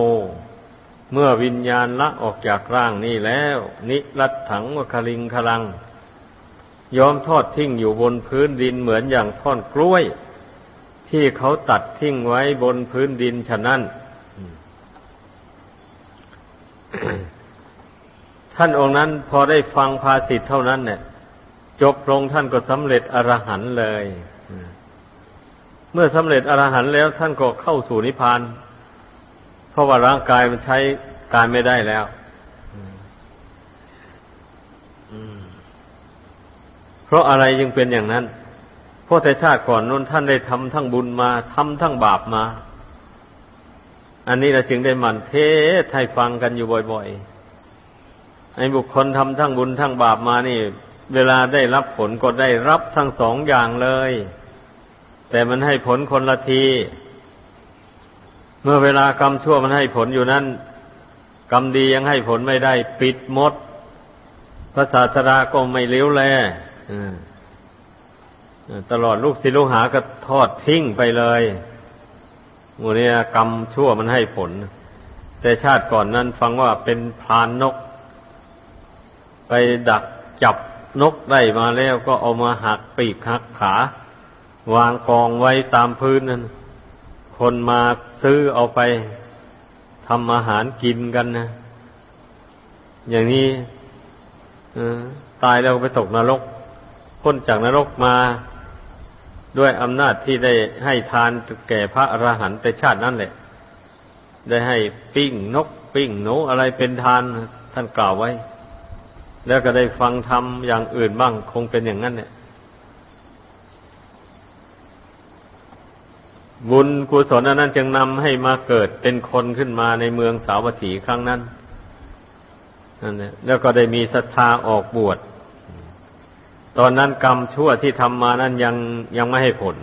เมื่อวิญญาณละออกจากร่างนี้แล้ว นิรัตถังวคลิงคลัง ยอมทอดทิ้งอยู่บนพื้นดินเหมือนอย่างท่อนกล้วย ที่เขาตัดทิ้งไว้บนพื้นดินฉะนั้น ท่านองค์นั้นพอได้ฟังภาสิทธ์เท่านั้นเนี่ยจบลงท่านก็สำเร็จอรหันต์เลย เมื่อสำเร็จอรหันต์แล้วท่านก็เข้าสู่นิพพาน เพราะว่าร่างกายมันใช้การไม่ได้แล้วเพราะอะไรจึงเป็นอย่างนั้น เพราะแต่ชาติก่อนนู้นท่านได้ทำทั้งบุญมาทำทั้งบาปมา อันนี้เราจึงได้หมั่นเทศให้ฟังกันอยู่บ่อยๆไอ้บุคคลทำทั้งบุญทั้งบาปมานี่ เวลาได้รับผลก็ได้รับทั้งสองอย่างเลย แต่มันให้ผลคนละที เมื่อเวลากรรมชั่วมันให้ผลอยู่นั้นกรรมดียังให้ผลไม่ได้ปิดมด พระศาสดาก็ไม่เลี้ยวแลตลอดลูกศิลูกหาก็ทอดทิ้งไปเลย โมเนี่ยกรรมชั่วมันให้ผล แต่ชาติก่อนนั้นฟังว่าเป็นพรานนก ไปดักจับนกได้มาแล้วก็เอามาหักปีกหักขาวางกองไว้ตามพื้นนั้น คนมาซื้อเอาไปทำอาหารกินกันนะ อย่างนี้ตายแล้วไปตกนรกพ้นจากนรกมา ด้วยอำนาจที่ได้ให้ทานแก่พระอรหันต์แต่ชาตินั้นแหละ ได้ให้ปิ้งนกปิ้งหนูอะไรเป็นทานท่านกล่าวไว้ แล้วก็ได้ฟังธรรมอย่างอื่นบ้างคงเป็นอย่างนั้นเนี่ยบุญกุศลนั้นจึงนำให้มาเกิดเป็นคนขึ้นมาในเมืองสาวัตถีครั้งนั้นนั่นแหละแล้วก็ได้มีศรัทธาออกบวช ตอนนั้นกรรมชั่วที่ทำมานั้นยังยังไม่ให้ผล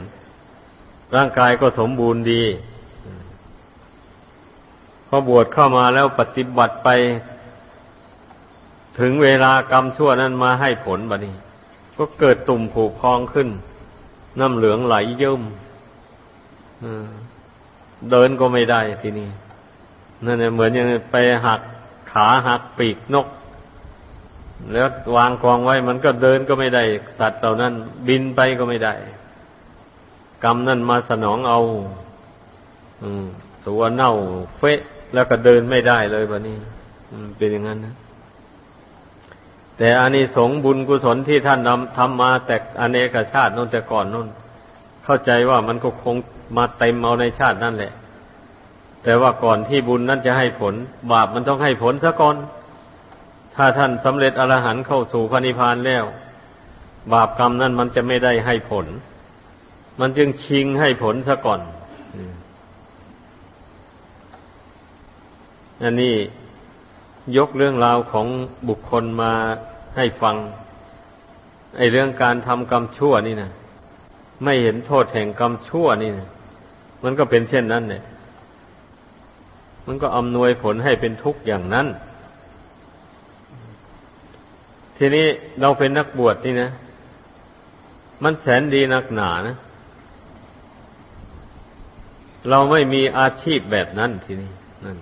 ร่างกายก็สมบูรณ์ดีพอบวชเข้ามาแล้วปฏิบัติไป ถึงเวลากรรมชั่วนั้นมาให้ผลบัดนี้ ก็เกิดตุ่มผูกพองขึ้น น้ำเหลืองไหลเยิ้มเดินก็ไม่ได้ทีนี้นั่นเหมือนยังไปหักขาหักปีกนก แล้ววางกองไว้มันก็เดินก็ไม่ได้ สัตว์เหล่านั้น บินไปก็ไม่ได้ กรรมนั่นมาสนองเอาตัวเน่าเฟะแล้วก็เดินไม่ได้เลยแบบนี้เป็นอย่างนั้นนะแต่อานิสงส์บุญกุศลที่ท่านทำมาแต่อเนกชาตินนแต่ก่อนนนเข้าใจว่ามันก็คงมาเต็มเอาในชาตินั่นแหละ แต่ว่าก่อนที่บุญนั้นจะให้ผล บาปมันต้องให้ผลซะก่อน ถ้าท่านสำเร็จอรหันต์เข้าสู่พระนิพพานแล้ว บาปกรรมนั้นมันจะไม่ได้ให้ผล มันจึงชิงให้ผลซะก่อนอันนี้ยกเรื่องราวของบุคคลมาให้ฟัง ไอเรื่องการทำกรรมชั่วนี่นะไม่เห็นโทษแห่งกรรมชั่วนี่นะมันก็เป็นเช่นนั้นเนี่ยมันก็อำนวยผลให้เป็นทุกข์อย่างนั้น ทีนี้เราเป็นนักบวชนี่นะ มันแสนดีนักหนานะ เราไม่มีอาชีพแบบนั้นทีนี้นั่น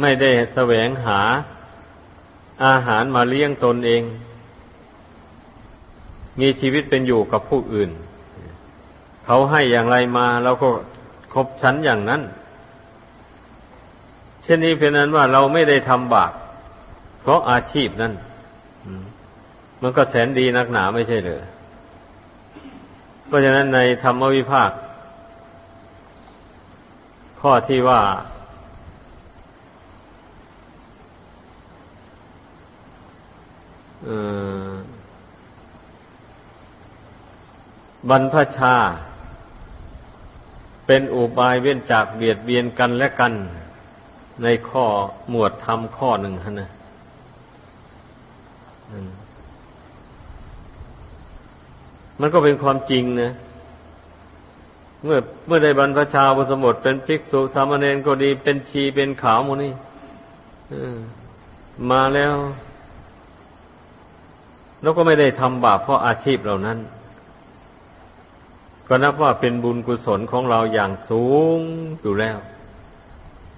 ไม่ได้แสวงหาอาหารมาเลี้ยงตนเอง มีชีวิตเป็นอยู่กับผู้อื่น เขาให้อย่างไรมาเราก็คบชั้นอย่างนั้น เช่นนี้เป็นนั้นว่าเราไม่ได้ทำบาป เพราะอาชีพนั้นมันก็แสนดีนักหนาไม่ใช่เหรอเพราะฉะนั้นในธรรมวิภาค ข้อที่ว่า บรรพชา เป็นอุบายเว้นจากเบียดเบียนกันและกัน ในข้อหมวดธรรมข้อหนึ่งนะ มันก็เป็นความจริงนะ เมื่อเมื่อได้บรรพชาบุสมบทเป็นภิกษุสามเณรก็ดีเป็นชีเป็นขาวมูนี่มาแล้ว แล้วก็ไม่ได้ทำบาปเพราะอาชีพเหล่านั้น ก็นับว่าเป็นบุญกุศลของเราอย่างสูงอยู่แล้ว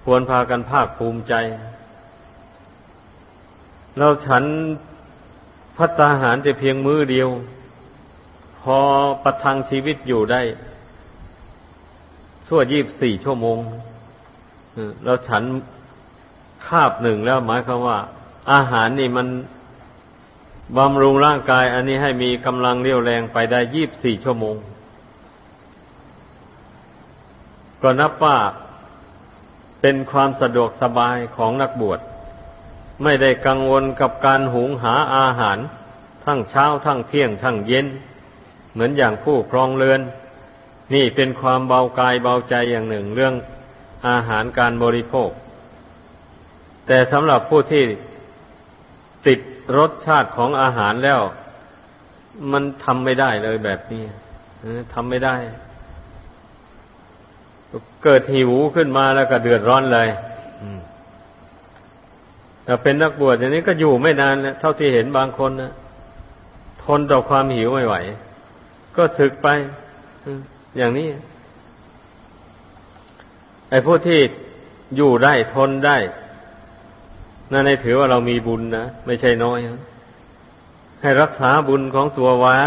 ควรพากันภาคภูมิใจ เราฉัน พัตาหารจะเพียงมือเดียว พอประทังชีวิตอยู่ได้ชั่วยี่บสี่ชั่วโมงเราฉันคาบหนึ่งแล้วหมายความว่า อาหารนี่มันบำรุงร่างกาย อันนี้ให้มีกำลังเรี่ยวแรงไปได้ยี่บสี่ชั่วโมง ก็นับว่าเป็นความสะดวกสบายของนักบวช ไม่ได้กังวลกับการหุงหาอาหาร ทั้งเช้าทั้งเที่ยงทั้งเย็น เหมือนอย่างผู้ครองเรือน นี่เป็นความเบากายเบาใจอย่างหนึ่งเรื่องอาหารการบริโภค แต่สำหรับผู้ที่ติดรสชาติของอาหารแล้ว มันทำไม่ได้เลยแบบนี้ทำไม่ได้ เกิดหิวขึ้นมาแล้วก็เดือดร้อนเลย เป็นนักบวชอย่างนี้ก็อยู่ไม่นานนะเท่าที่เห็นบางคนนะทนต่อความหิวไม่ไหว ก็ถึกไปอย่างนี้ ไอ้ผู้ที่อยู่ได้ทนได้ นั่นในถือว่าเรามีบุญนะไม่ใช่น้อยให้รักษาบุญของตัวไว้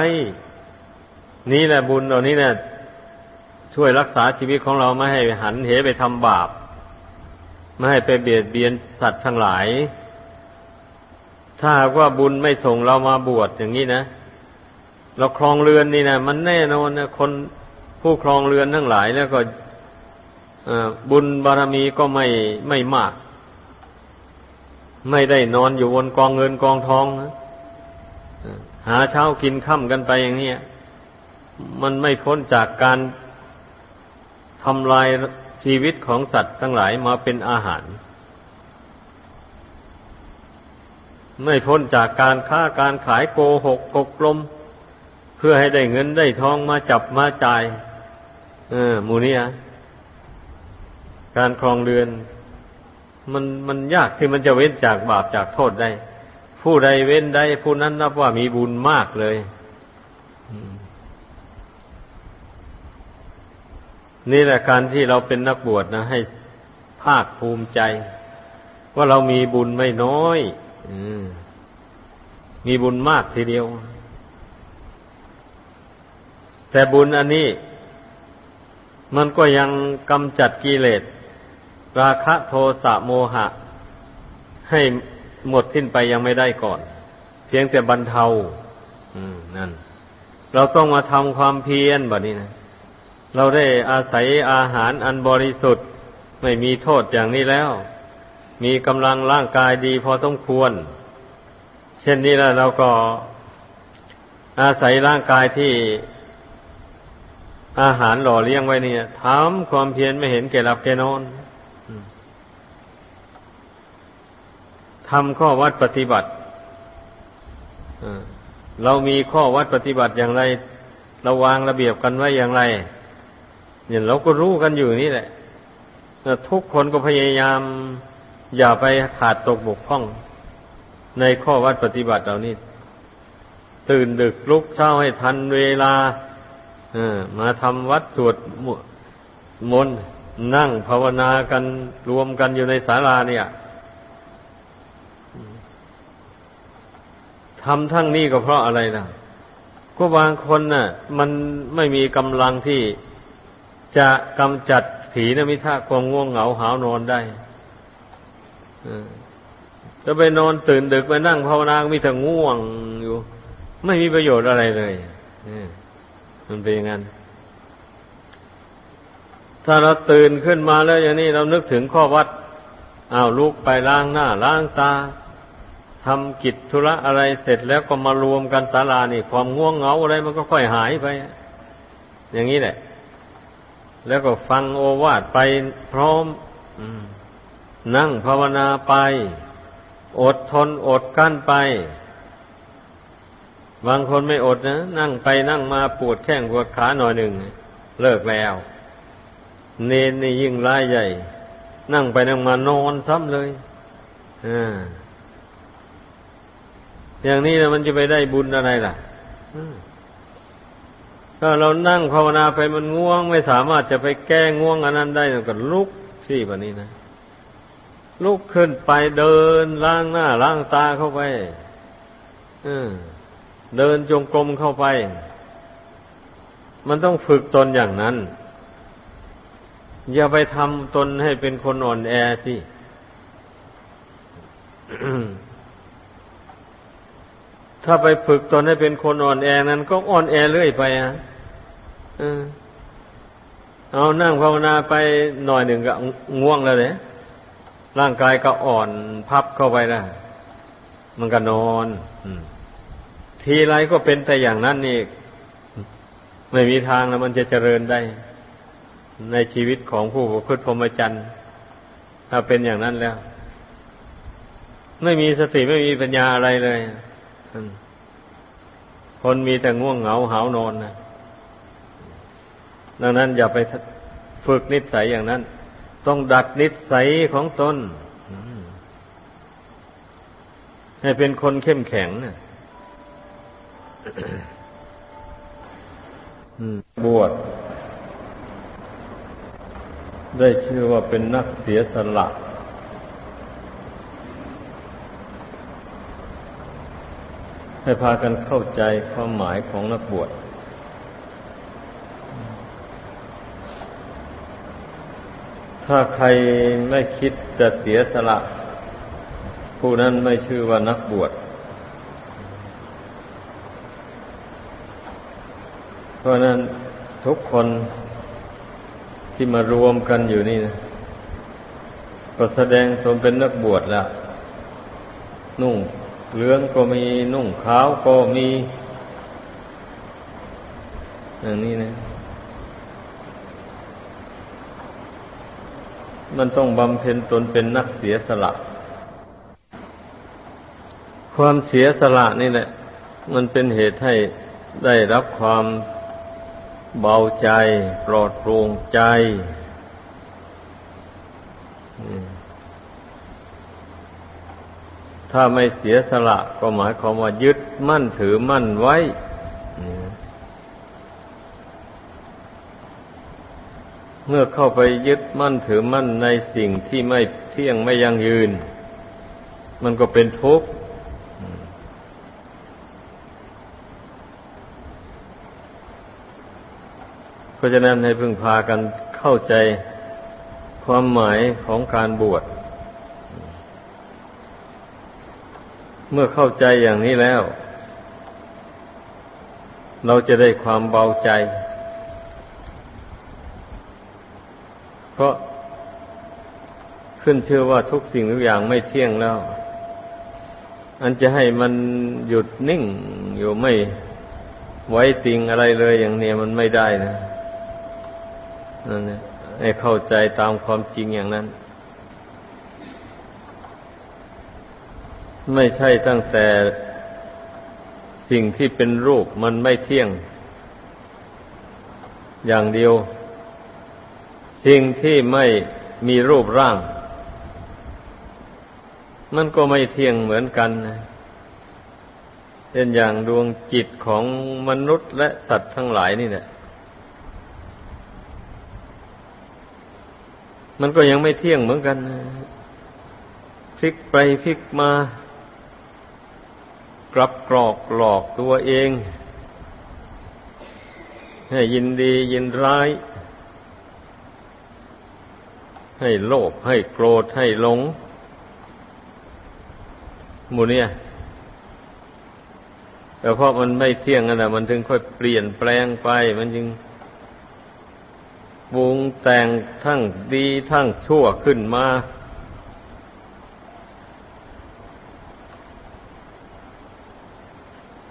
นี่แหละบุญเหล่านี้เนี่ยช่วยรักษาชีวิตของเราไม่ให้หันเหไปทำบาป ไม่ให้ไปเบียดเบียนสัตว์ทั้งหลาย ถ้าว่าบุญไม่ส่งเรามาบวชอย่างนี้นะ เราครองเรือนนี่นะมันแน่นอนนะคนผู้ครองเรือนทั้งหลายแล้วก็บุญบารมีก็ไม่ไม่มาก ไม่ได้นอนอยู่บนกองเงินกองทองหาเช้ากินค่ำกันไปอย่างนี้มันไม่พ้นจากการทำลาย ชีวิตของสัตว์ทั้งหลายมาเป็นอาหาร ไม่พ้นจากการค้าการขายโกหกกกลม เพื่อให้ได้เงินได้ทองมาจับมาจ่าย เออมูนี่อะการครองเรือน มันมันยากที่มันจะเว้นจากบาปจากโทษได้ ผู้ใดเว้นได้ผู้นั้นนับว่ามีบุญมากเลย นี่แหละการที่เราเป็นนักบวชนะ ให้ภาคภูมิใจ ว่าเรามีบุญไม่น้อยอมีบุญมากทีเดียว แต่บุญอันนี้ มันก็ยังกำจัดกิเลส ราคะโทสะโมหะ ให้หมดสิ้นไปยังไม่ได้ก่อน เพียงแต่บรรเทา อืมนั่น เราต้องมาทำความเพียรแบบนี้นะ เราได้อาศัยอาหารอันบริสุทธิ์ ไม่มีโทษอย่างนี้แล้ว มีกำลังร่างกายดีพอต้องควร เช่นนี้แล้วเราก็อาศัยร่างกายที่อาหารหล่อเลี้ยงไว้เนี่ยทำความเพียรไม่เห็นแก่หลับแก่นอนทำข้อวัดปฏิบัติเรามีข้อวัดปฏิบัติอย่างไร เราวางระเบียบกันไว้อย่างไร เนี่ยเราก็รู้กันอยู่นี่แหละทุกคนก็พยายาม อย่าไปขาดตกบกพร่อง ในข้อวัดปฏิบัติเหล่านี้ ตื่นดึกลุกเช้าให้ทันเวลามาทำวัดสวดมนต์นั่งภาวนากันรวมกันอยู่ในศาลาเนี่ยทำทั้งนี้ก็เพราะอะไรนะก็บางคนน่ะ มันไม่มีกำลังที่ จะกำจัดถีนมิท่าความง่วงเหงาหาวนอนได้จะไปนอนตื่นดึกไปนั่งภาวนามีแต่ง่วงอยู่ ไม่มีประโยชน์อะไรเลยมันเป็นอย่างนั้นถ้าเราตื่นขึ้นมาแล้วอย่างนี้เรานึกถึงข้อวัดอ้าวลุกไปล้างหน้าล้างตาทำกิจธุระอะไรเสร็จแล้วก็มารวมกันศาลานี่ ความง่วงเหงาอะไรมันก็ค่อยหายไป อย่างนี้แหละ แล้วก็ฟังโอวาทไปพร้อมนั่งภาวนาไป อดทนอดกั้นไป บางคนไม่อดนะ นั่งไปนั่งมาปวดแข้งปวดขาหน่อยหนึ่ง เลิกแล้ว เนนนี่ยิ่งร้ายใหญ่ นั่งไปนั่งมานอนซ้ำเลยอ่าอย่างนี้นะมันจะไปได้บุญอะไรล่ะ ถ้าเรานั่งภาวนาไปมันง่วง ไม่สามารถจะไปแก้ง่วงอันนั้นได้ก็ลุกสิแบบนี้นะ ลุกขึ้นไปเดินล้างหน้าล้างตาเข้าไปเดินจงกรมเข้าไป มันต้องฝึกตนอย่างนั้น อย่าไปทำตนให้เป็นคนอ่อนแอสิถ้าไปฝึกตนให้เป็นคนอ่อนแอนั้น ก็อ่อนแอเรื่อยไปอะ เอานั่งภาวนาไปหน่อยหนึ่งก็ง่วงแล้วเนี่ยร่างกายก็อ่อนพับเข้าไปแล้วมันก็นอนทีไรก็เป็นแต่อย่างนั้นนี่ไม่มีทางแล้วมันจะเจริญได้ ในชีวิตของผู้ประพฤติพรหมจรรย์ถ้าเป็นอย่างนั้นแล้ว ไม่มีสติไม่มีปัญญาอะไรเลยคนมีแต่ง่วงเหงาหานอนนะ ดังนั้นอย่าไปฝึกนิสัยอย่างนั้น ต้องดัดนิสัยของตนให้เป็นคนเข้มแข็งนะบวชได้ชื่อว่าเป็นนักเสียสละให้พากันเข้าใจความหมายของนักบวช ถ้าใครไม่คิดจะเสียสละ ผู้นั้นไม่ชื่อว่านักบวชเพราะนั้นทุกคนที่มารวมกันอยู่นี่นะก็แสดงตนเป็นนักบวชแล้วนุ่งเหลืองก็มีนุ่งขาวก็มี อย่างนี้นะ มันต้องบำเพ็ญตนเป็นนักเสียสละ ความเสียสละนี่แหละ มันเป็นเหตุให้ได้รับความเบาใจ ปลอดโปร่งใจถ้าไม่เสียสละก็หมายความว่ายึดมั่นถือมั่นไว้ เมื่อเข้าไปยึดมั่นถือมั่นในสิ่งที่ไม่เที่ยงไม่ยั่งยืน มันก็เป็นทุกข์เพราะฉะนั้นให้พึงพากันเข้าใจความหมายของการบวช เมื่อเข้าใจอย่างนี้แล้ว เราจะได้ความเบาใจ เพ ราะขึ้นเชื่อว่าทุกสิ่งทุกอย่างไม่เที่ยงแล้ว อันจะให้มันหยุดนิ่งอยู่ไม่ไว้ติงอะไรเลยอย่างนี้มันไม่ได้นะนั่นนะให้เข้าใจตามความจริงอย่างนั้น ไม่ใช่ตั้งแต่สิ่งที่เป็นรูปมันไม่เที่ยง อย่างเดียว สิ่งที่ไม่มีรูปร่าง มันก็ไม่เที่ยงเหมือนกันเช่นอย่างดวงจิตของมนุษย์และสัตว์ทั้งหลายนี่แหละมันก็ยังไม่เที่ยงเหมือนกันพลิกไปพลิกมากลับกรอกหลอกตัวเอง ให้ยินดียินร้าย ให้โลภให้โกรธให้หลงมูเนี่ยแต่เพราะมันไม่เที่ยงนั่นแหละมันถึงค่อยเปลี่ยนแปลงไป มันจึงปรุงแต่งทั้งดีทั้งชั่วขึ้นมา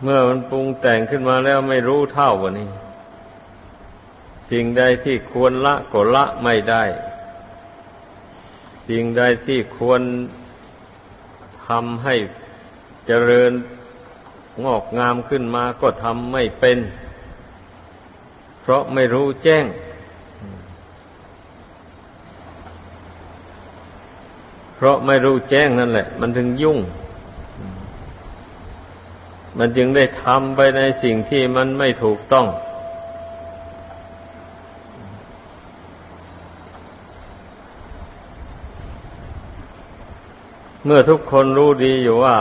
เมื่อมันปรุงแต่งขึ้นมาแล้วไม่รู้เท่าวันนี้ สิ่งใดที่ควรละก็ละไม่ได้ สิ่งใดที่ควรทำให้เจริญงอกงามขึ้นมาก็ทำไม่เป็น เพราะไม่รู้แจ้ง เพราะไม่รู้แจ้งนั่นแหละ มันถึงยุ่ง มันจึงได้ทำไปในสิ่งที่มันไม่ถูกต้อง เมื่อทุกคนรู้ดีอยู่ว่า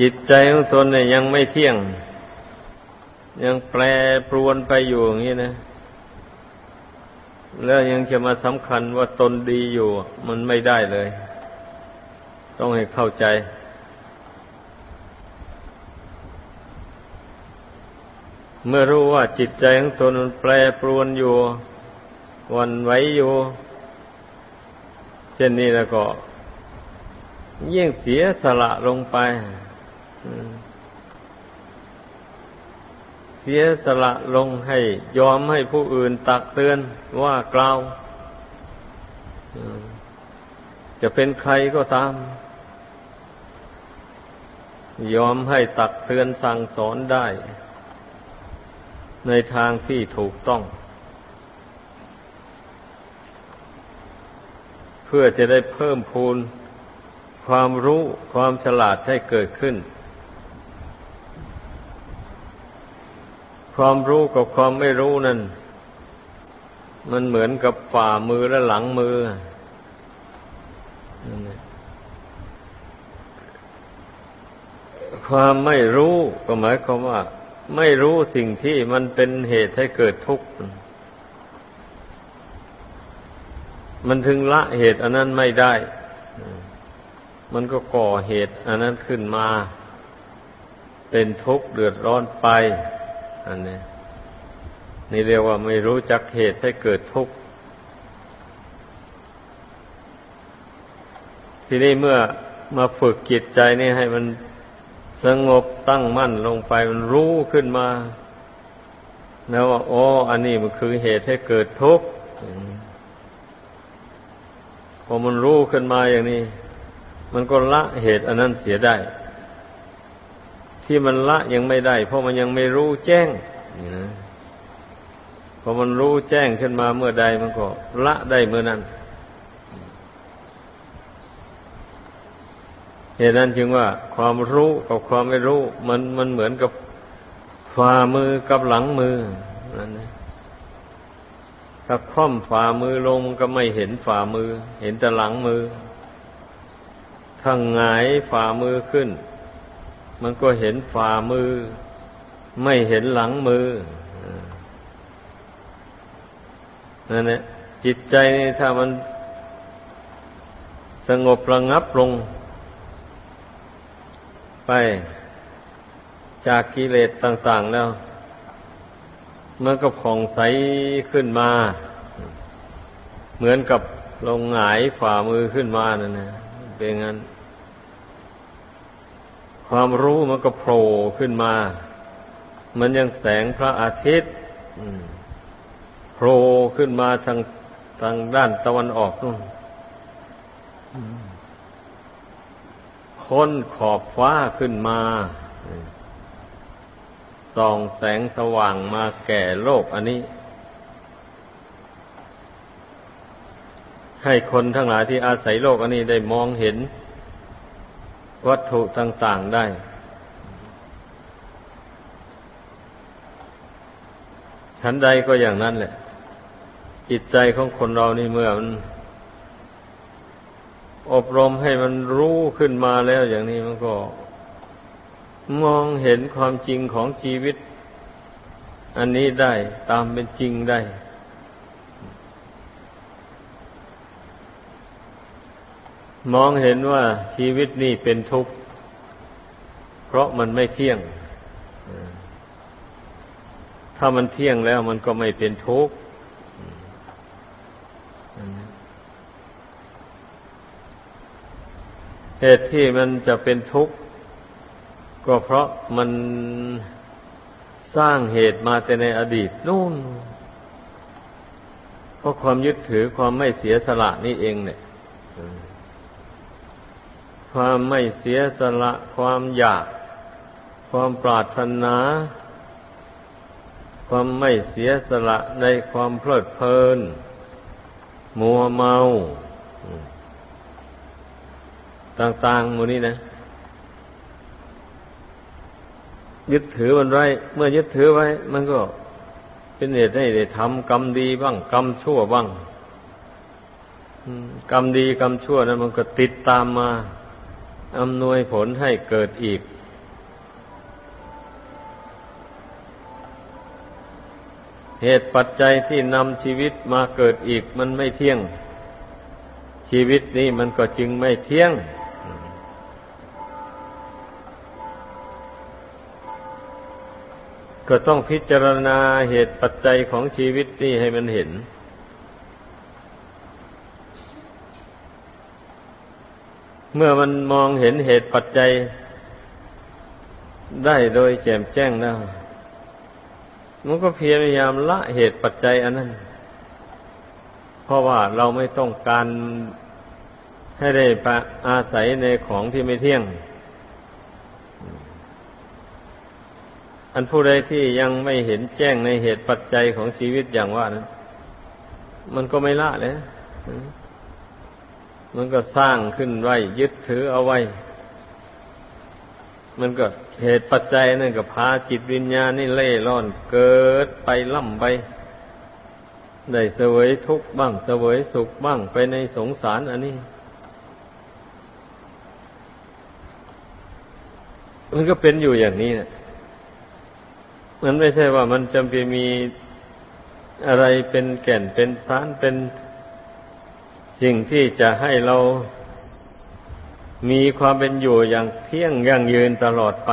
จิตใจของตนเนี่ยยังไม่เที่ยง ยังแปรปรวนไปอยู่อย่างนี้นะ แล้วยังจะมาสำคัญว่าตนดีอยู่ มันไม่ได้เลย ต้องให้เข้าใจเมื่อรู้ว่าจิตใจของตนแปรปรวนอยู่วันไหวอยู่ ช่นนี้แล้วก็ ยิ่งเสียสละลงไปเสียสละลงให้ยอมให้ผู้อื่นตักเตือนว่ากล่าวจะเป็นใครก็ตาม ยอมให้ตักเตือนสั่งสอนได้ ในทางที่ถูกต้อง พื่อจะได้เพิ่มพูนความรู้ความฉลาดให้เกิดขึ้น ความรู้กับความไม่รู้นั่น มันเหมือนกับฝ่ามือและหลังมือ ความไม่รู้ก็หมายความว่า ไม่รู้สิ่งที่มันเป็นเหตุให้เกิดทุกข์ มันถึงละเหตุอันนั้นไม่ได้ มันก็ก่อเหตุอันนั้นขึ้นมา เป็นทุกข์เดือดร้อนไป อันนี้นี่เรียกว่าไม่รู้จักเหตุให้เกิดทุกข์ทีนี้เมื่อมาฝึกจิตใจนี่ให้มันสงบตั้งมั่นลงไปมันรู้ขึ้นมา แล้วว่าโอ้อันนี้มันคือเหตุให้เกิดทุกข์ อมันรู้ขึ้นมาอย่างนี้ มันก็ละเหตุอันนั้นเสียได้ ที่มันละยังไม่ได้ เพราะมันยังไม่รู้แจ้งนี่นะพอมันรู้แจ้งขึ้นมาเมื่อใดมันก็ละได้เมื่อนั้น เหตุนั้นจึงว่า ความรู้กับความไม่รู้ มันมันเหมือนกับฝ่ามือกับหลังมือนั่นนะ ถ้าคว่ำฝ่ามือลงก็ไม่เห็นฝ่ามือ เห็นแต่หลังมือ ถ้าหงายฝ่ามือขึ้น มันก็เห็นฝ่ามือ ไม่เห็นหลังมือนั่นแหละจิตใจนี่ถ้ามันสงบระงับลง ไปจากกิเลสต่าง ๆ แล้ว มันก็ผ่องใสขึ้นมา เหมือนกับลงหงายฝ่ามือขึ้นมานั่นนะเป็นงั้น ความรู้มันก็โผล่ขึ้นมา มันยังแสงพระอาทิตย์โผล่ขึ้นมาทางทางด้านตะวันออกนู่นค้นขอบฟ้าขึ้นมา ส่องแสงสว่างมาแก่โลกอันนี้ ให้คนทั้งหลายที่อาศัยโลกอันนี้ได้มองเห็น วัตถุต่าง ๆได้ ฉันใดก็อย่างนั้นแหละ จิตใจของคนเรานี่เมื่อมันอบรมให้มันรู้ขึ้นมาแล้วอย่างนี้มันก็ มองเห็นความจริงของชีวิต อันนี้ได้ตามเป็นจริงได้ มองเห็นว่าชีวิตนี่เป็นทุกข์ เพราะมันไม่เที่ยง ถ้ามันเที่ยงแล้วมันก็ไม่เป็นทุกข์เหตุที่มันจะเป็นทุกข์ ก็เพราะมันสร้างเหตุมาแต่ในอดีตนู่นเพราะความยึดถือความไม่เสียสละนี่เองเนี่ยความไม่เสียสละ ความอยาก ความปรารถนา ความไม่เสียสละในความเพลิดเพลิน มัวเมา ต่างๆมูนี้นะ ยึดถือมันไว้ เมื่อยึดถือไว้ มันก็เป็นเหตุให้ได้ทำกรรมดีบ้าง กรรมชั่วบ้างกรรมดีกรรมชั่วนั้นมันก็ติดตามมาอำนวยผลให้เกิดอีก เหตุปัจจัยที่นำชีวิตมาเกิดอีกมันไม่เที่ยง ชีวิตนี้มันก็จึงไม่เที่ยง ก็ต้องพิจารณาเหตุปัจจัยของชีวิตนี้ให้มันเห็น เมื่อมันมองเห็นเหตุปัจจัย ได้โดยแจ่มแจ้งแล้วมันก็เพียรพยายามละเหตุปัจจัยอันนั้น เพราะว่าเราไม่ต้องการให้ได้ไปอาศัยในของที่ไม่เที่ยง อันผู้ใดที่ยังไม่เห็นแจ้งในเหตุปัจจัยของชีวิตอย่างว่านั้น มันก็ไม่ละเลยมันก็สร้างขึ้นไว้ ยึดถือเอาไว้ มันก็เหตุปัจจัยนั่นก็พาจิตวิญญาณนี่เล่ร่อนเกิดไปล่ำไป ได้เสวยทุกข์บ้าง เสวยสุขบ้างไปในสงสารอันนี้ มันก็เป็นอยู่อย่างนี้นะ มันไม่ใช่ว่ามันจำเป็นมีอะไรเป็นแก่นเป็นสารเป็นสิ่งที่จะให้เรามีความเป็นอยู่อย่างเที่ยงยั่งยืนตลอดไป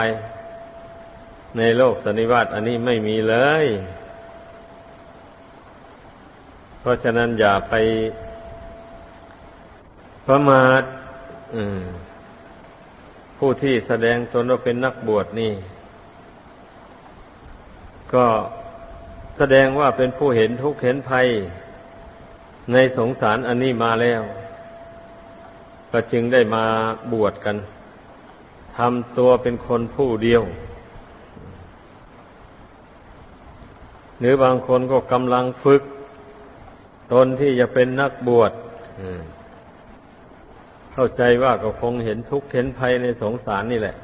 ในโลกสันนิวาตอันนี้ไม่มีเลย เพราะฉะนั้นอย่าไปประมาทผู้ที่แสดงตนว่าเป็นนักบวชนี่ ก็แสดงว่าเป็นผู้เห็นทุกข์เห็นภัย ในสงสารอันนี้มาแล้ว ก็จึงได้มาบวชกันทำตัวเป็นคนผู้เดียว หรือบางคนก็กำลังฝึก ตนที่จะเป็นนักบวชเข้าใจว่าก็คงเห็นทุกข์เห็นภัยในสงสารนี่แหละ